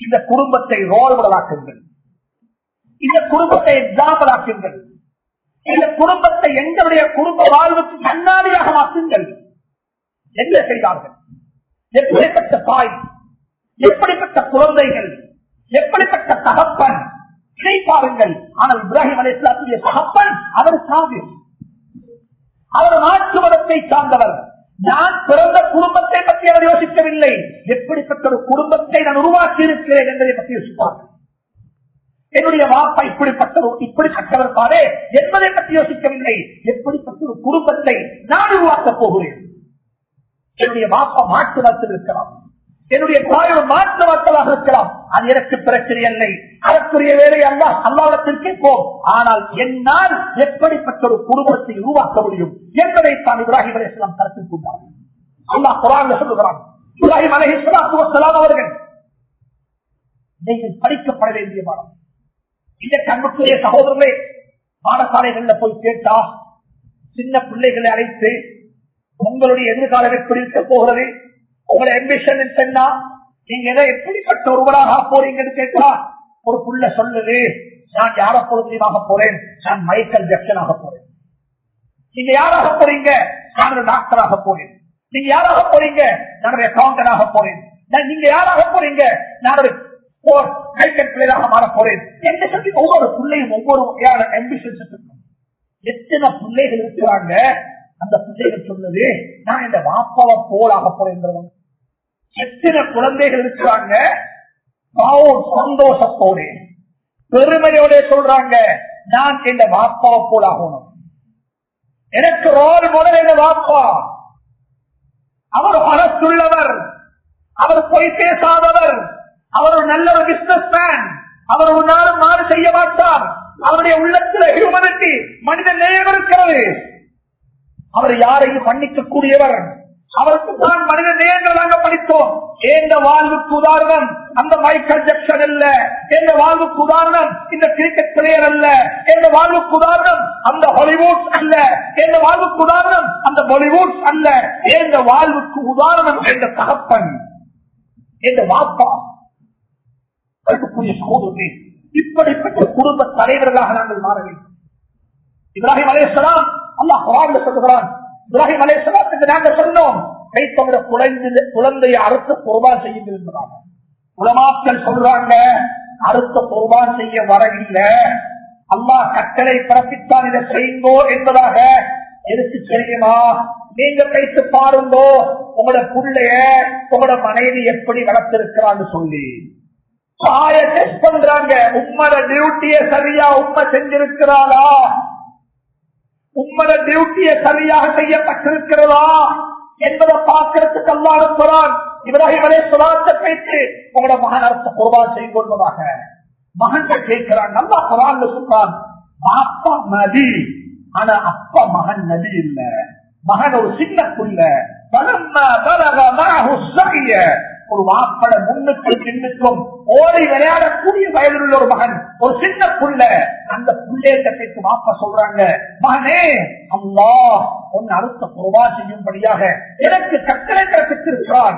இந்த குடும்பத்தை ரோல் மாடலாக்குங்கள் இந்த குடும்பத்தை எக்ஸாம்பிள் ஆக்குங்கள் இந்த குடும்பத்தை எங்களுடைய குடும்ப வாழ்வுக்கு கண்ணாடியாக மாற்றுங்கள். என்ன செய்தார்கள்? எப்படிப்பட்ட தாய்? எப்படிப்பட்ட குழந்தைகள்? எப்படிப்பட்ட தகப்பன்? இதை பாருங்கள். ஆனால் இப்ராஹிம் அலிஸ்லாத்துடைய தகப்பன் அவர் சாது. அவர் நாட்டு மதத்தை சார்ந்தவர். நான் பிறந்த குடும்பத்தை பற்றி அவர் யோசிக்கவில்லை. எப்படிப்பட்ட ஒரு குடும்பத்தை நான் உருவாக்கி இருக்கிறேன் என்பதை பற்றி யோசிப்பார்கள். என்னுடைய வாப்பா இப்படிப்பட்ட இப்படிப்பட்டவர் பாரு என்பதை பற்றி யோசிக்கவில்லை. எப்படிப்பட்ட ஒரு குடும்பத்தை நான் உருவாக்கப் போகிறேன்? என்னுடைய வாப்பா மாற்று வார்த்தை இருக்கலாம். என்னுடைய தாயோட மாற்ற மக்களாக இருக்கலாம். அது எனக்கு பிரச்சனை இல்லை. அதற்குரிய வேலை அல்லா. அல்லாவிடத்தில் கேட்போம் ஆனால் என்னால் எப்படிப்பட்ட ஒரு குடும்பத்தை உருவாக்க முடியும் என்பதை தான் இப்ராஹிம் அலி இஸ்லாம் கருத்தில் கொண்டார் அல்லாஹ் குரான் சொல்லுகிறான். இப்ராஹிம் அலி இஸ்லாம் அவர்கள் நீங்கள் படிக்கப்பட வேண்டிய பாடம். இந்த கண்புக்குரிய சகோதரர்களே பாடசாலைகள்ல போய் கேட்டா சின்ன பிள்ளைகளை அழைத்து உங்களுடைய எதிர்காலம் எப்படி இருக்க போகிறது. உங்களோட அம்பிஷன் சொன்னா நீங்க எதை எப்படிப்பட்ட ஒருவராக போறீங்கன்னு கேட்டா ஒரு புள்ள சொல்லுது நான் யார பொழுதாக போறேன்? நான் மைக்கேல் ஜக்சன் ஆக போறேன். நீங்க யாராக போறீங்க? நான் ஒரு டாக்டராக போறேன். நீங்க யாராக போறீங்க? நான் ஒரு அக்கௌண்டன்டாக போறேன். நீங்க யாராக போறீங்க? நான் ஒரு பிள்ளையாக மாற போறேன். என்று சொல்லி ஒவ்வொரு பிள்ளையும் ஒவ்வொரு வகையான அம்பிஷன்ஸ் இருக்கும் எத்தனை பிள்ளைகள் இருக்கிறாங்க? அந்த பிள்ளைகள் சொன்னது நான் இந்த வாப்பாவை போலாக போறேன். எத்தனை குழந்தைகள் இருக்கிறாங்க? சந்தோஷத்தோடு பெருமையோட சொல்றாங்க நான் இந்த வாப்பாவை போலாகணும் எனக்கு ரோல் முதல் என் வாப்பா. அவர் மனத்துள்ளவர் அவர் பொய் பேசாதவர். அவர் ஒரு நல்ல ஒரு பிசினஸ் மேன் அவர் ஒரு நாளும் மாறு செய்ய மாட்டார். அவருடைய உள்ளத்தில் ஹியூமனிட்டி மனித நேயம் இருக்கிறது. அவர் யாரையும் மன்னிக்க கூடியவர் அவருக்கு தான் மனித நேயங்கள் நாங்கள் படித்தோம். எந்த வாழ்வுக்கு உதாரணம் அந்த மைக்கேல் ஜக்சன் அல்ல. எந்த வாழ்வுக்கு உதாரணம் இந்த கிரிக்கெட் பிளேயர் அல்ல. எந்த வாழ்வுக்கு உதாரணம் அந்த ஹாலிவுட் அல்ல. எந்த வாழ்வுக்கு உதாரணம் அந்த பாலிவுட் அல்ல. எந்த வாழ்வுக்கு உதாரணம் என்ற தகப்பன் எந்த வாப்பா. அன்புக்குரிய சகோதரர்களே இப்படிப்பட்ட குடும்ப தலைவர்களாக நாங்கள் மாற வேண்டும். இப்ராஹிம் அலேஸ்லாம் அல்லாஹ் சொல்லுகிறான் இப்ராஹிம் அலேஸ்லாத்துக்கு நாங்க சொன்னோம் கைத்தமிழ குழந்தை குழந்தையை அறுத்து பொருபான் செய்ய விரும்புறாங்க உலமாக்கள் சொல்றாங்க அறுத்த பொருபான் செய்ய வர இல்லை அல்லாஹ் கட்டளை பிறப்பித்தான் இதை செய்யுங்கோ என்பதாக. எதுக்கு தெரியுமா? நீங்க கைத்து பாருங்கோ உங்களோட பிள்ளைய உங்களோட மனைவி எப்படி வளர்த்திருக்கிறான்னு சொல்லி. சாய டெஸ்ட் பண்றாங்க உம்மோட டியூட்டிய சரியா உண்மை செஞ்சிருக்கிறாளா? உங்களோட டியூட்டியை சரியாக செய்யப்பட்டிருக்கிறதா என்பதை பார்க்கறதுக்கு அல்லாத சொல்றான் இவராக அலே சொல்லாத்த பேச்சு உங்களோட மகன் அரசு குர்பான் செய்து கொள்வதாக. மகன்கள் கேட்கிறான். நல்லா குரான் சொல்றான். அப்பா நதி ஆனா அப்பா மகன் நதி இல்ல. மகன் ஒரு சின்ன புள்ள ஒரு வாப்பட முன்னுக்கும் பின்னுக்கும் ஓடி விளையாடக்கூடிய வயதில் உள்ள ஒரு மகன் ஒரு சின்ன புள்ள. அந்த புள்ளையிட்ட வாப்ப சொல்றாங்க மகனே அம்மா உன் அடுத்த குருவா செய்யும்படியாக எனக்கு கட்டளை பிறப்பித்திருக்கிறான்.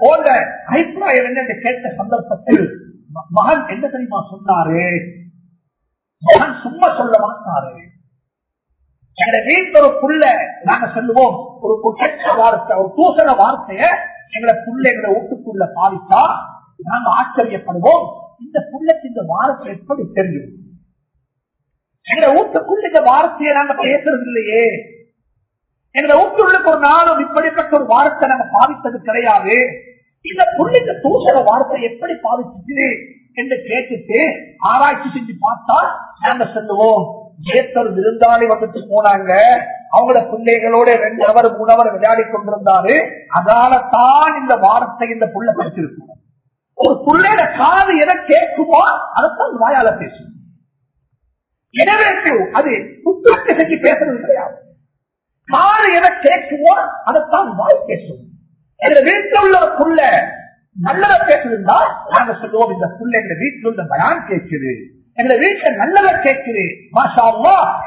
போன்ற அபிப்பிராயம் என்ன? கேட்ட சந்தர்ப்பத்தில் மகன் என்ன தெரியுமா சொன்னாரு? மகன் சும்மா சொல்ல மாட்டாரு. எங்க வீட்டுல ஒரு புள்ள. நாங்க சொல்லுவோம் ஒரு கெட்ட வார்த்தை ஒரு தூசண வார்த்தைய எங்களை புள்ள எங்களை வீட்டுக்குள்ள பாதித்தா நாங்க ஆச்சரியப்படுவோம். இந்த புள்ளக்கு இந்த வாரத்தை எப்படி தெரியும்? எங்களை ஊட்டுக்குள்ள இந்த வார்த்தையை நாங்க பேசுறது இல்லையே எங்களை ஊட்டுள்ளுக்கு ஒரு நாளும் இப்படிப்பட்ட ஒரு வாரத்தை நாங்க பாதித்தது கிடையாது. இந்த புள்ளிக்கு தூசர வார்த்தை எப்படி பாதிச்சுச்சு என்று கேட்டுட்டு ஆராய்ச்சி செஞ்சு பார்த்தா நாங்க சொல்லுவோம் ஏத்தர் விருந்தாளி வந்துட்டு போனாங்க. அவங்களோட பிள்ளைகளோட ரெண்டு அவர் மூணு அவர் விளையாடி கொண்டிருந்தாரு. அதால தான் இந்த வார்த்தை இந்த புள்ள படிச்சிருக்கும் ஒரு புள்ளையோட காது எதை கேட்குமோ அதைத்தான் வாயால பேசும். எனவே அது குற்றத்தை செஞ்சு பேசுறது கிடையாது. காது எதை கேட்குமோ அதைத்தான் வாய் பேசும். எங்க வீட்டில் உள்ள ஒரு புள்ள நல்லத பேசுதுன்னா நாங்க சொல்லுவோம் இந்த புள்ள எங்க வீட்டில் உள்ள பயான் கேட்குது. எங்க வீட்டுல நல்லவர் கேட்குது மாஷா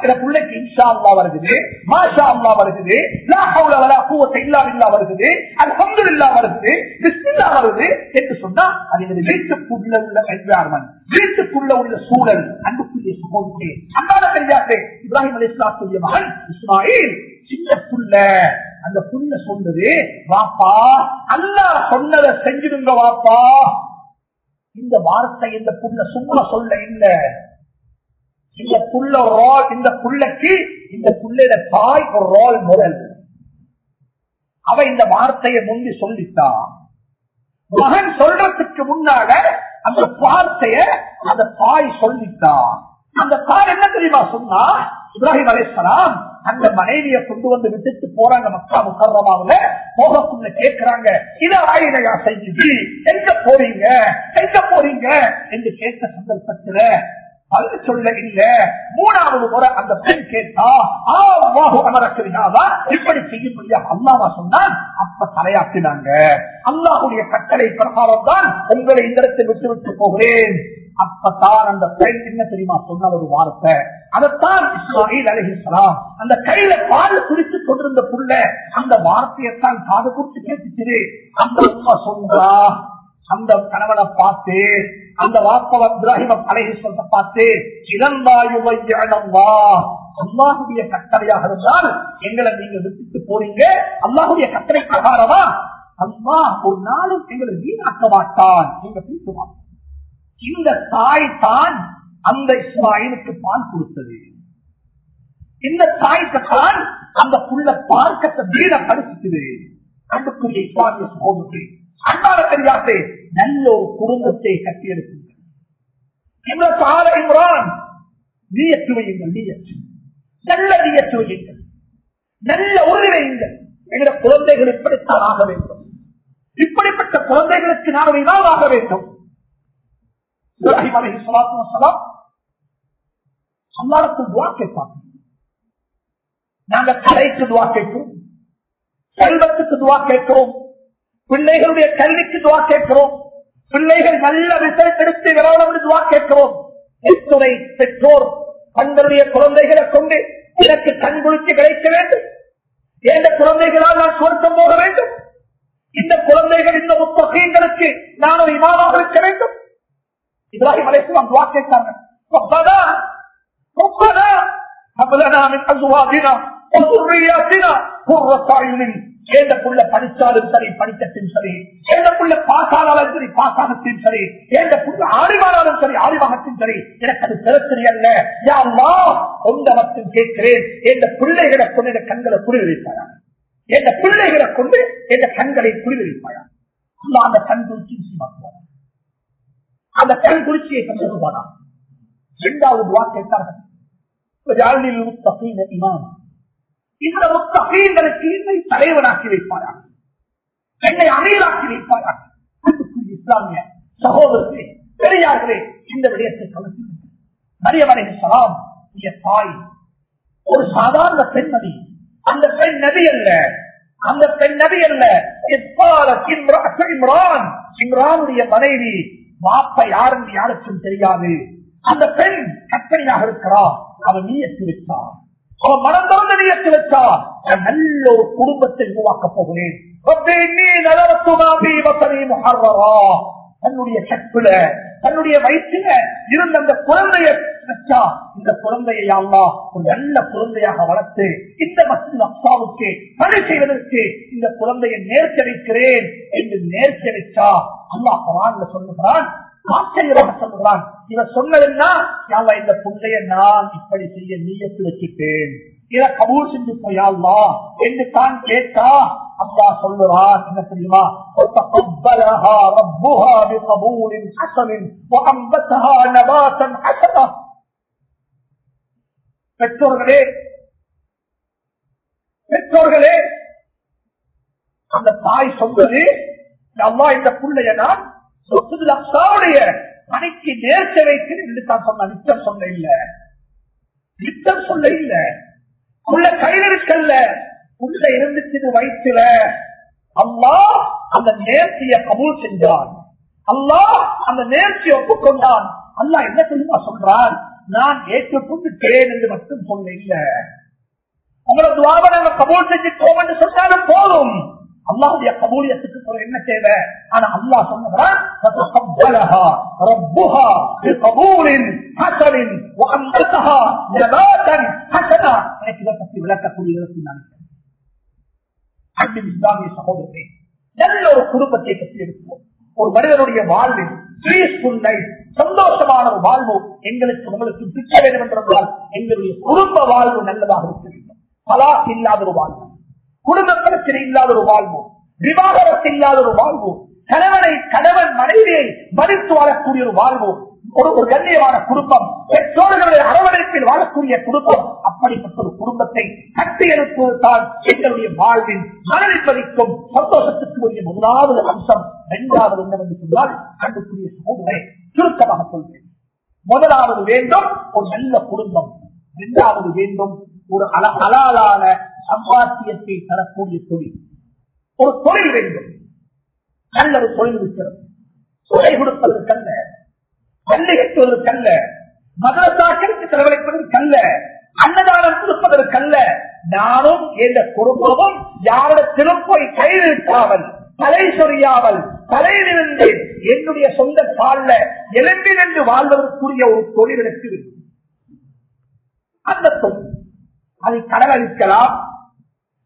எங்க பிள்ளைக்கு இன்ஷா அல்லா வருகுது மாஷா அம்மா வருது லா வருது வலா குவத்த இல்லா வருது வருகுது பிஸ்மில்லா வருது என்று சொன்னா அது எங்க வீட்டுக்குள்ள உள்ள என்விரான்மெண்ட் வீட்டுக்குள்ள உள்ள சூழல் அன்புக்குரிய சமூகத்தை அன்பான தெரியாது இப்ராஹிம் அலி இஸ்லாத்துடைய மகன் இஸ்மாயில். சின்ன புள்ள. அந்த புள்ள சொன்னது வாப்பா அல்லா சொன்னதை செஞ்சிடுங்க வாப்பா. இந்த வார்த்தை இந்த புள்ள சும்மா சொல்ல இல்ல. இந்த புள்ள ரோல் இந்த புள்ளக்கு இந்த புள்ளையில தாய் ஒரு ரோல் முதல். அவ இந்த வார்த்தையை முந்தி சொல்லித்தான் மகன் சொல்றதுக்கு முன்னால அந்த வார்த்தைய அந்த தாய் சொல்லித்தான் அந்த தாய் என்ன தெரியுமா சொன்னா? இப்ராஹிம் அலிஸ்லாம் அந்த மனைவியை கொண்டு வந்து விட்டுட்டு போறாங்க மக்கா முக்கரமாவுல போகக்குள்ள கேட்கிறாங்க இத ஆயிரையா செஞ்சு எங்க போறீங்க? எங்க போறீங்க? என்று கேட்ட சந்தர்ப்பத்துல அது சொல்ல இல்ல. மூணாவது முறை அந்த பெண் கேட்டா அமரக்கிறீங்களா இப்படி செய்யும் அல்லாவா சொன்னால் அப்ப தலையாட்டினாங்க. அல்லாஹுடைய கட்டளை பிரகாரம் தான் உங்களை இந்த இடத்தை விட்டு விட்டு போகிறேன். அப்பதான் அந்த பெண் என்ன தெரியுமா சொன்ன ஒரு வார்த்தை? அதைத்தான் இஸ்மாயில் அலஹிஸ்லாம் அந்த கையில பால் குடித்து கொண்டிருந்த புள்ள அந்த வார்த்தையைத்தான் காது கொடுத்து கேட்டுச்சு. அந்த உண்மை அந்த கணவனை பார்த்து அந்த வாப்பவ இப்ராஹிம சொல்ல பார்த்து இறந்தாயுவா அல்லாஹுடைய கட்டளையாக இருந்தால் எங்களை நீங்க விட்டுட்டு போறீங்க. அல்லாஹுடைய கட்டளை பிரகாரமா அம்மா ஒரு நாளும் எங்களை வீணாக்க மாட்டான். எங்க பேசுவான் இந்த தாய் தான் அந்த இஸ்மாயிலுக்கு பால் கொடுத்தது. இந்த தாய்க்கு தான் அந்த புள்ள பார்க்கத்தை வீணப்படுத்துது அன்புக்குரிய இஸ்லாமிய சகோதரி அன்பான தெரியாது நல்ல ஒரு குடும்பத்தை கட்டியெடுக்குங்கள் இந்த கால இம்ரான் நீயத்து வையுங்கள் நீயத்து நல்ல நீயத்து வையுங்கள். நல்ல உறுதி வையுங்கள். குழந்தைகள் இப்படித்தான் ஆக வேண்டும். இப்படிப்பட்ட குழந்தைகளுக்கு நாம் இனால் ஆக வேண்டும். இப்ராஹிம் அலி சலாத்து வசலாம் துவா கேட்பாங்க நாங்க கலைக்கு துவா கேட்கிறோம் செல்வத்துக்கு துவா கேட்கிறோம் பிள்ளைகளுடைய கல்விக்கு துவா கேட்கிறோம் பிள்ளைகள் நல்ல ரிசல்ட் எடுத்து விளையாட துவா கேட்கிறோம் எத்துறை பெற்றோர் தங்களுடைய குழந்தைகளை கொண்டு எனக்கு கண் குளிச்சு கிடைக்க வேண்டும் எந்த குழந்தைகளால் நான் சுவர்க்கம் போக வேண்டும் இந்த குழந்தைகள் இந்த முத்தகைங்களுக்கு நான் ஒரு இமாமாக இருக்க வேண்டும் இப்ராஹிம் அலைஹிஸ்ஸலாம் துஆ கேட்டாங்க ரப்பனா ரப்பனா ஹப் லனா மின் அஸ்வாஜினா வ ذُرِّيَّاتِنَا قُرَّةَ أَعْيُنٍ ஏந்த புள்ள படிச்சாலும் சரி படிக்கட்டும் சரி ஏந்த புள்ள பாசானாலும் சரி பாசானத்தையும் சரி ஏந்த புள்ள ஆடிவானாலும் சரி ஆடிவாகத்தையும் சரி எனக்கு அது திறத்திரி அல்ல. யாருமா கொண்ட மட்டும் கேட்கிறேன். எந்த பிள்ளைகளை கொண்டு என் கண்களை புரிய வைப்பாயா எந்த பிள்ளைகளை கொண்டு எந்த கண்களை புரிய வைப்பாயா அந்த கண் குறிச்சி அந்த கண் குறிச்சியை தந்துருவானா இரண்டாவது துவா கேட்டார்கள் இமாம். இந்த முத்தகீங்களுக்கு என்னை தலைவனாக்கி வைப்பாயா என்னை அமீராக்கி வைப்பாயா இஸ்லாமிய சகோதரர்களே பெரியார்களே இந்த விடயத்தை கலந்து மரியவரை சலாம் தாய் ஒரு சாதாரண பெண்மணி. அந்த பெண் நபி அல்ல. அந்த பெண் நபி அல்ல. இம்ரான் இம்ரானுடைய மனைவி வாப்ப யாருன்னு யாருக்கும் தெரியாது. அந்த பெண் கற்பனையாக இருக்கிறா அவன் நீயத்து வச்சான் அவன் மனம் திறந்த நீயத்து வச்சா நான் நல்ல ஒரு குடும்பத்தை உருவாக்க போகிறேன். தன்னுடைய சக்குல தன்னுடைய வயிற்றுல இருந்த அந்த குழந்தைய வச்சா இந்த குழந்தையை அல்லா ஒரு நல்ல குழந்தையாக வளர்த்து இந்த மசித் அப்பாவுக்கு பணி செய்வதற்கு இந்த குழந்தையை நேர்ச்ச வைக்கிறேன் என்று நேர்ச்ச வச்சா அல்லா சொல்லுகிறான் ஆச்சரியமாக சொல்கிறான் இவன் சொன்னதுன்னா யாவா இந்த புள்ளைய நான் இப்படி செய்ய நீயத்து வச்சுட்டேன் இத கபூல் செஞ்சு போயாள்லா என்று தான் கேட்டா அப்பா சொல்லுறான் என்ன தெரியுமா وتقبلها ربها بقبول حسن وأنبتها نباتا حسنا பெற்றோர்களே பெற்றோர்களே அந்த தாய் சொல்வது அம்மா இந்த பிள்ளைய நான் சொத்துல் பணிக்கு நேர்த்த வைக்கிறேன் என்று தான் சொன்ன நித்தம் சொல்ல இல்ல. நித்தம் சொல்ல இல்ல. உள்ள கையில் உள்ள இருந்துச்சு வயிற்றுல அம்மா அந்த நேர்த்திய கபூல் செஞ்சான். அல்லா அந்த நேர்ச்சியை ஒப்புக்கொண்டான். அல்லா என்ன தெரியுமா சொல்றான்? நான் ஏற்றுக்கொண்டுட்டேன் என்று மட்டும் சொல்ல இல்ல. உங்களை துவாவை நாங்க கபூல் செஞ்சுட்டோம் என்று சொன்னாலும் போதும். அல்லாவுடைய கபூலியத்துக்கு ஒரு என்ன தேவை? ஆனா அல்லா சொன்னதான் விளக்கக்கூடிய இஸ்லாமிய சகோதரரை நல்ல ஒரு குடும்பத்தை பற்றி எடுப்போம் ஒரு மனிதனுடைய வாழ்வு சந்தோஷமான ஒரு வாழ்வு எங்களுக்கு உங்களுக்கு பிடிக்க வேண்டும் என்றால் எங்களுடைய குடும்ப வாழ்வு நல்லதாக இருக்க வேண்டும். பலா இல்லாத ஒரு வாழ்வு. குடும்ப பிரச்சனை இல்லாத ஒரு வாழ்வு விவாகரத்து இல்லாத ஒரு வாழ்வு கணவனை கணவன் மனைவியை மதித்து வாழக்கூடிய ஒரு வாழ்வு ஒரு ஒரு கண்ணியமான குடும்பம் பெற்றோர்களுடைய அரவணைப்பில் வாழக்கூடிய குடும்பம் அப்படிப்பட்ட ஒரு குடும்பத்தை கட்டி எழுப்புவதுதான் எங்களுடைய வாழ்வின் மனநிற்பதிக்கும் சந்தோஷத்துக்கு உரிய முதலாவது அம்சம். இரண்டாவது என்னவென்று சொன்னால் கண்டுக்குரிய சகோதரை சுருக்கமாக சொல்கிறேன் முதலாவது வேண்டும் ஒரு நல்ல குடும்பம். இரண்டாவது வேண்டும் ஒரு அலாலான ஹலாலான தரக்கூடிய தொழில். ஒரு தொழில் வேண்டும். நல்ல ஒரு தொழில் இருக்கிறது தொலை கொடுப்பதற்கல்ல பள்ளி கட்டுவதற்கல்ல மதரசாக்களுக்கு செலவழிப்பதற்கல்ல அன்னதானம் கொடுப்பதற்கல்ல நானும் எந்த குடும்பமும் யாரிடத்திலும் போய் கை நிற்காமல் தலை சொறியாமல் தலையிலிருந்து என்னுடைய சொந்த கால்ல எலும்பி நின்று வாழ்வதற்குரிய ஒரு தொழில் எனக்கு அந்த தொழில். அதை கடல்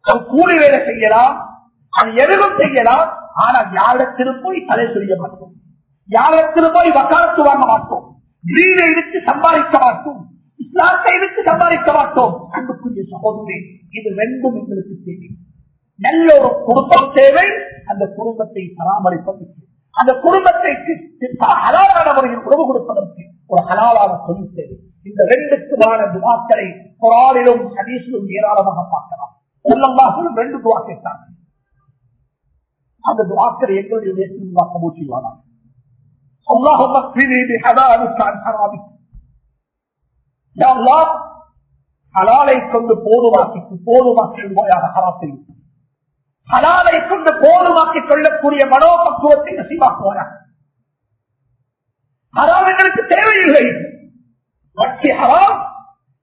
ஒரு அது கூலி வேலை செய்யலாம் அது எதுவும் செய்யலாம் ஆனா யாரிடத்திலும் போய் தலை சொல்ல மாட்டோம். யாரிடத்திலும் போய் வக்காலத்து வாங்க மாட்டோம். வீடை விட்டு சம்பாதிக்க மாட்டோம். இஸ்லாத்தை விட்டு சம்பாதிக்க மாட்டோம். அன்புக்குரிய சகோதரி இது ரெண்டும் எங்களுக்கு தேவை. நல்ல ஒரு குடும்பம் தேவை அந்த குடும்பத்தை பராமரிப்பதற்கு. அந்த குடும்பத்தை ஹலாலான முறையில் உறவு கொடுப்பதற்கு ஒரு ஹலாலான தொழில் தேவை. இந்த ரெண்டுக்குமான துவாக்களை குரானிலும் ஹதீஸிலும் ஏராளமாக பார்க்கலாம். செல்லம்பாகவும் ரெண்டு துவா கேட்டாங்க. அந்த துவாக்கர் எங்களுடைய வேற்றுமா கபூச்சிவானா அல்லாஹ் ஹலாலை கொண்டு போதுமாக்கி போதுமாக்கி உண்மையாக ஹராத்தை ஹலாலை கொண்டு போதுமாக்கிக் கொள்ளக்கூடிய மனோபக்குவத்தை நசிவாக்குவாயா ஹராம் எங்களுக்கு தேவையில்லை. வட்டி ஹராம்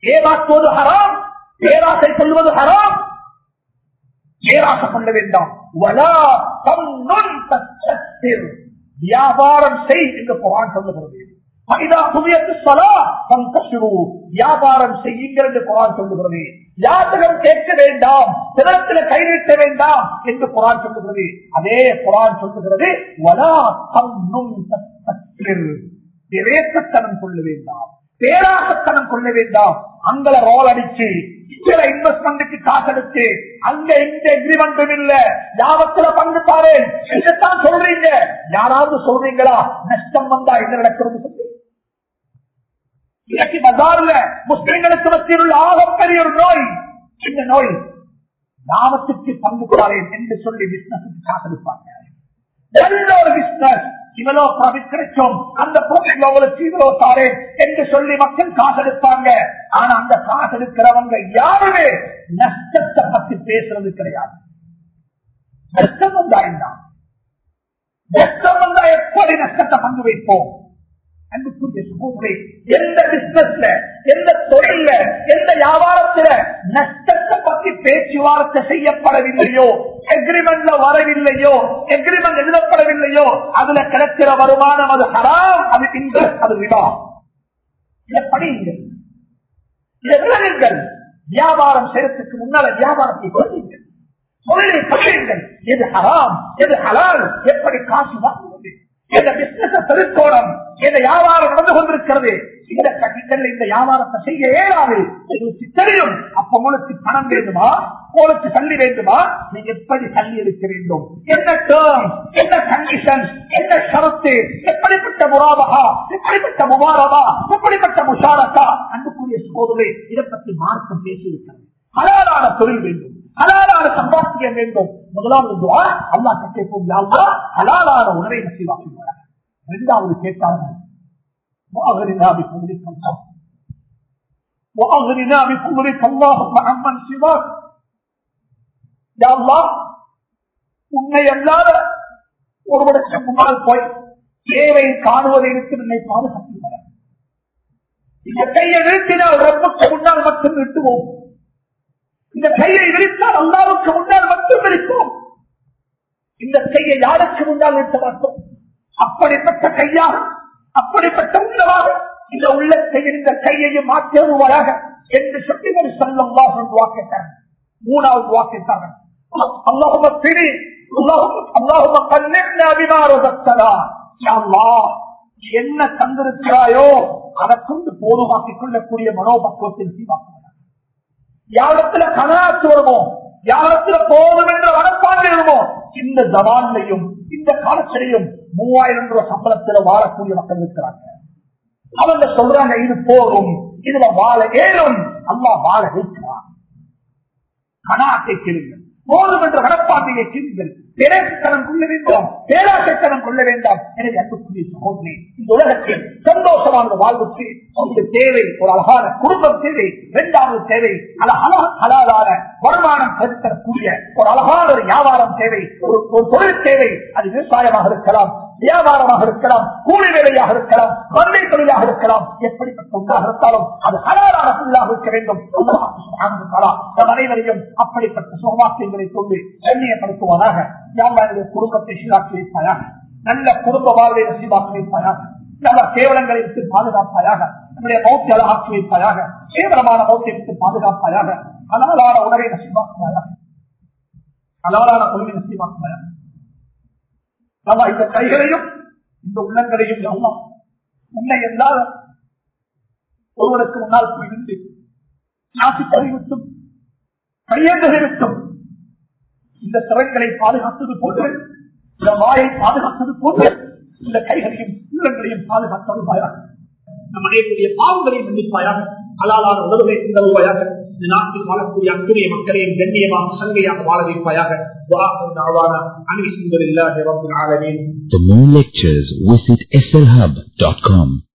ஏமாற்றுவது ஹராம் பேராசை சொல்வது ஹராம் ஏராசை கொள்ள வேண்டாம். வலா தம்னுன் தச்சத்தில் வியாபாரம் செய் என்று குரான் சொல்லுகிறது. பைதா குவியத்து சலா பங்கசிரு வியாபாரம் செய்யுங்கள் என்று குரான் சொல்லுகிறது. யாத்திரம் கேட்க வேண்டாம். சிலத்தில் கை நீட்ட வேண்டாம் என்று குரான் சொல்லுகிறது. அதே குரான் சொல்லுகிறது. வலா தம்னுன் தச்சத்தில் விவேகத்தனம் கொள்ள வேண்டாம். பேராசத்தனம் கொள்ள வேண்டாம். அங்கல ரோல் அடிச்சு சில இன்வெஸ்ட்மெண்ட்டுக்கு காசு எடுத்து அங்க எந்த எக்ரிமெண்ட்டும் இல்ல. யாவத்துல பங்கு தாரே என்னத்தான் சொல்றீங்க? யாராவது சொல்றீங்களா? நஷ்டம் வந்தா என்ன நடக்கிறது சொல்லு. இன்னைக்கு பஜார்ல முஸ்லிம்களுக்கு மத்தியில் உள்ள ஆகப்பெரிய ஒரு நோய். இந்த நோய்? லாபத்துக்கு பங்கு தாரேன் என்று சொல்லி பிசினஸுக்கு காசு எடுப்பாங்க நல்ல ஒரு பிசினஸ் இவ்வளோ ப்ராஃபிட் கிடைக்கும். அந்த ப்ராஃபிட் உங்களுக்கு இவ்வளோ தாரே என்று சொல்லி மக்கள் காசெடுப்பாங்க ஆனா அந்த காசெடுக்கிறவங்க யாருமே நஷ்டத்தை பத்தி பேசுறது கிடையாது. நஷ்டம் வந்தா என்ன நஷ்டம் வந்தா எப்படி நஷ்டத்தை பங்கு வைப்போம்? அன்புக்குரிய சகோதரி, எந்த பிசினஸ்ல எந்த தொழில எந்த வியாபாரத்துல நஷ்டத்தை பத்தி பேச்சுவார்த்தை செய்யப்படவில்லையோ எக்ரிமெண்ட்ல வரவில்லையோ எக்ரிமெண்ட் எழுதப்படவில்லையோ அதுல கிடைக்கிற வருமானம் அது ஹராம் அது இன்ட்ரெஸ்ட் அது விடா. இதை படியுங்கள் இதை வியாபாரம் செய்யறதுக்கு முன்னால வியாபாரத்தை குறையுங்கள் முதலில் படியுங்கள் எது ஹராம் எது ஹலால் எப்படி காசு வாங்குவது? எந்த பிசினஸ் பெருக்கோணம்? எந்த வியாபாரம் நடந்து கொண்டிருக்கிறது? இந்த கட்டிடங்கள் இந்த வியாபாரத்தை செய்ய இயலாது. உங்களுக்கு தெரியும்? அப்ப உங்களுக்கு பணம் வேண்டுமா? உங்களுக்கு தள்ளி வேண்டுமா? நீங்க எப்படி தள்ளி இருக்க வேண்டும்? என்ன டேர்ம் என்ன கண்டிஷன் என்ன கருத்து எப்படிப்பட்ட முராபகா? எப்படிப்பட்ட முபாரதா எப்படிப்பட்ட முஷாரக்கா அன்புக்குரிய சோதனை இதை பற்றி மார்க்கம் பேசியிருக்கிறது. ஹலாலான தொழில் வேண்டும். ஹலாலான சம்பாத்தியம் வேண்டும். முதலாவது துவா அல்லா கேட்போம் யாவா ஹலாலான உணவை நசீவாக்குவார் இரண்டாவது கேட்டார்கள் وأغرنا بفضلك الله وأغرنا بفضلك اللهم عمن سواك يا الله உன்னை அல்லாத ஒருவருக்கு முன்னால் போய் தேவை காணுவதை விட்டு என்னை பாதுகாத்து இந்த கையை நிறுத்தினால் ரப்புக்கு முன்னால் மட்டும் நிறுத்துவோம் இந்த கையை விரித்தால் அல்லாவுக்கு முன்னால் மட்டும் விரிப்போம் இந்த கையை யாருக்கு முன்னால் நிறுத்த மாட்டோம் அப்படிப்பட்ட கையாக அப்படிப்பட்ட உள்ளவாக இந்த உள்ளத்தை இருந்த கையையும் மாற்றுவாராக என்று சொல்லி சொல்லும் வாக்கிட்டார் மூணாவது வாக்கிட்டாங்க அல்லாஹும பிடி அல்லாஹும கண்ணெண்ண அபிமாரதத்தலா என்ன தந்திருக்கிறாயோ அதை கொண்டு போதுமாக்கிக் கொள்ளக்கூடிய மனோபக்குவத்தில் யாரத்துல கனாத்து வருமோ யாரத்துல போதும் என்ற வனப்பாடு வருமோ இந்த ஜவான்லையும் இந்த காலத்திலையும் மூவாயிரம் ரூபாய் சம்பளத்துல வாழக்கூடிய மக்கள் இருக்கிறாங்க. அவங்க சொல்றாங்க இது போகும் இதுல வாழ ஏழும் அல்லா வாழ வைக்கிறான் கனாத்தை கேளுங்கள். போதும் என்ற கடப்பாட்டையை கேளுங்கள். பேராசத்தனம் கொள்ள வேண்டாம் பேராசைத்தனம் கொள்ள வேண்டாம். எனவே அன்புக்குரிய சகோதரி இந்த உலகத்தில் சந்தோஷமான வாழ்வுக்கு உங்களுக்கு தேவை ஒரு அழகான குடும்பம் தேவை இரண்டாவது தேவை அழகான வருமானம் பெருத்தரக்கூடிய ஒரு அழகான ஒரு வியாபாரம் தேவை ஒரு ஒரு தொழில் தேவை அது விவசாயமாக இருக்கலாம் வியாபாரமாக இருக்கலாம் கூலி வேலையாக இருக்கலாம் வந்தை தொழிலாக இருக்கலாம். எப்படிப்பட்ட ஒன்றாக இருந்தாலும் அது ஹலாலான தொழிலாக இருக்க வேண்டும். நம் அனைவரையும் அப்படிப்பட்ட சுகவாக்கியங்களை கொண்டு கண்ணியப்படுத்துவதாக யாருடைய குடும்பத்தை சீராக்கி வைப்பாயாக. நல்ல குடும்ப வாழ்வை நசீவாக்கி வைப்பாயாக. நல்ல கேவலங்களை விட்டு பாதுகாப்பாயாக. நம்முடைய மௌத்தியால் ஆக்கி வைப்பாயாக. கேவலமான மௌத்தியை விட்டு பாதுகாப்பாயாக. அலாலான உணவை நசீவாக்குவாயாக அலாலான தொழிலை நசீவாக்குவாயாக நம்ம இந்த கைகளையும் இந்த உள்ளங்களையும் எல்லாம் உன்னை என்றால் ஒருவனுக்கு முன்னால் போயிருந்து நின்று நாசி பதிவிட்டும் கையெழுதை விட்டும் இந்த திறன்களை பாதுகாத்தது போன்று இந்த வாயை பாதுகாத்தது போன்று இந்த கைகளையும் உள்ளங்களையும் பாதுகாத்தது பாயாக நம்முடைய பாவங்களையும் மன்னிப்பாயாக அலாலான உணவுகளை தருவாயாக இந்த நாட்டில் வாழக்கூடிய அத்துடைய மக்களையும் கண்ணியமாக சங்கையாக வாழ வைப்பாயாக For more lectures, visit slhub.com.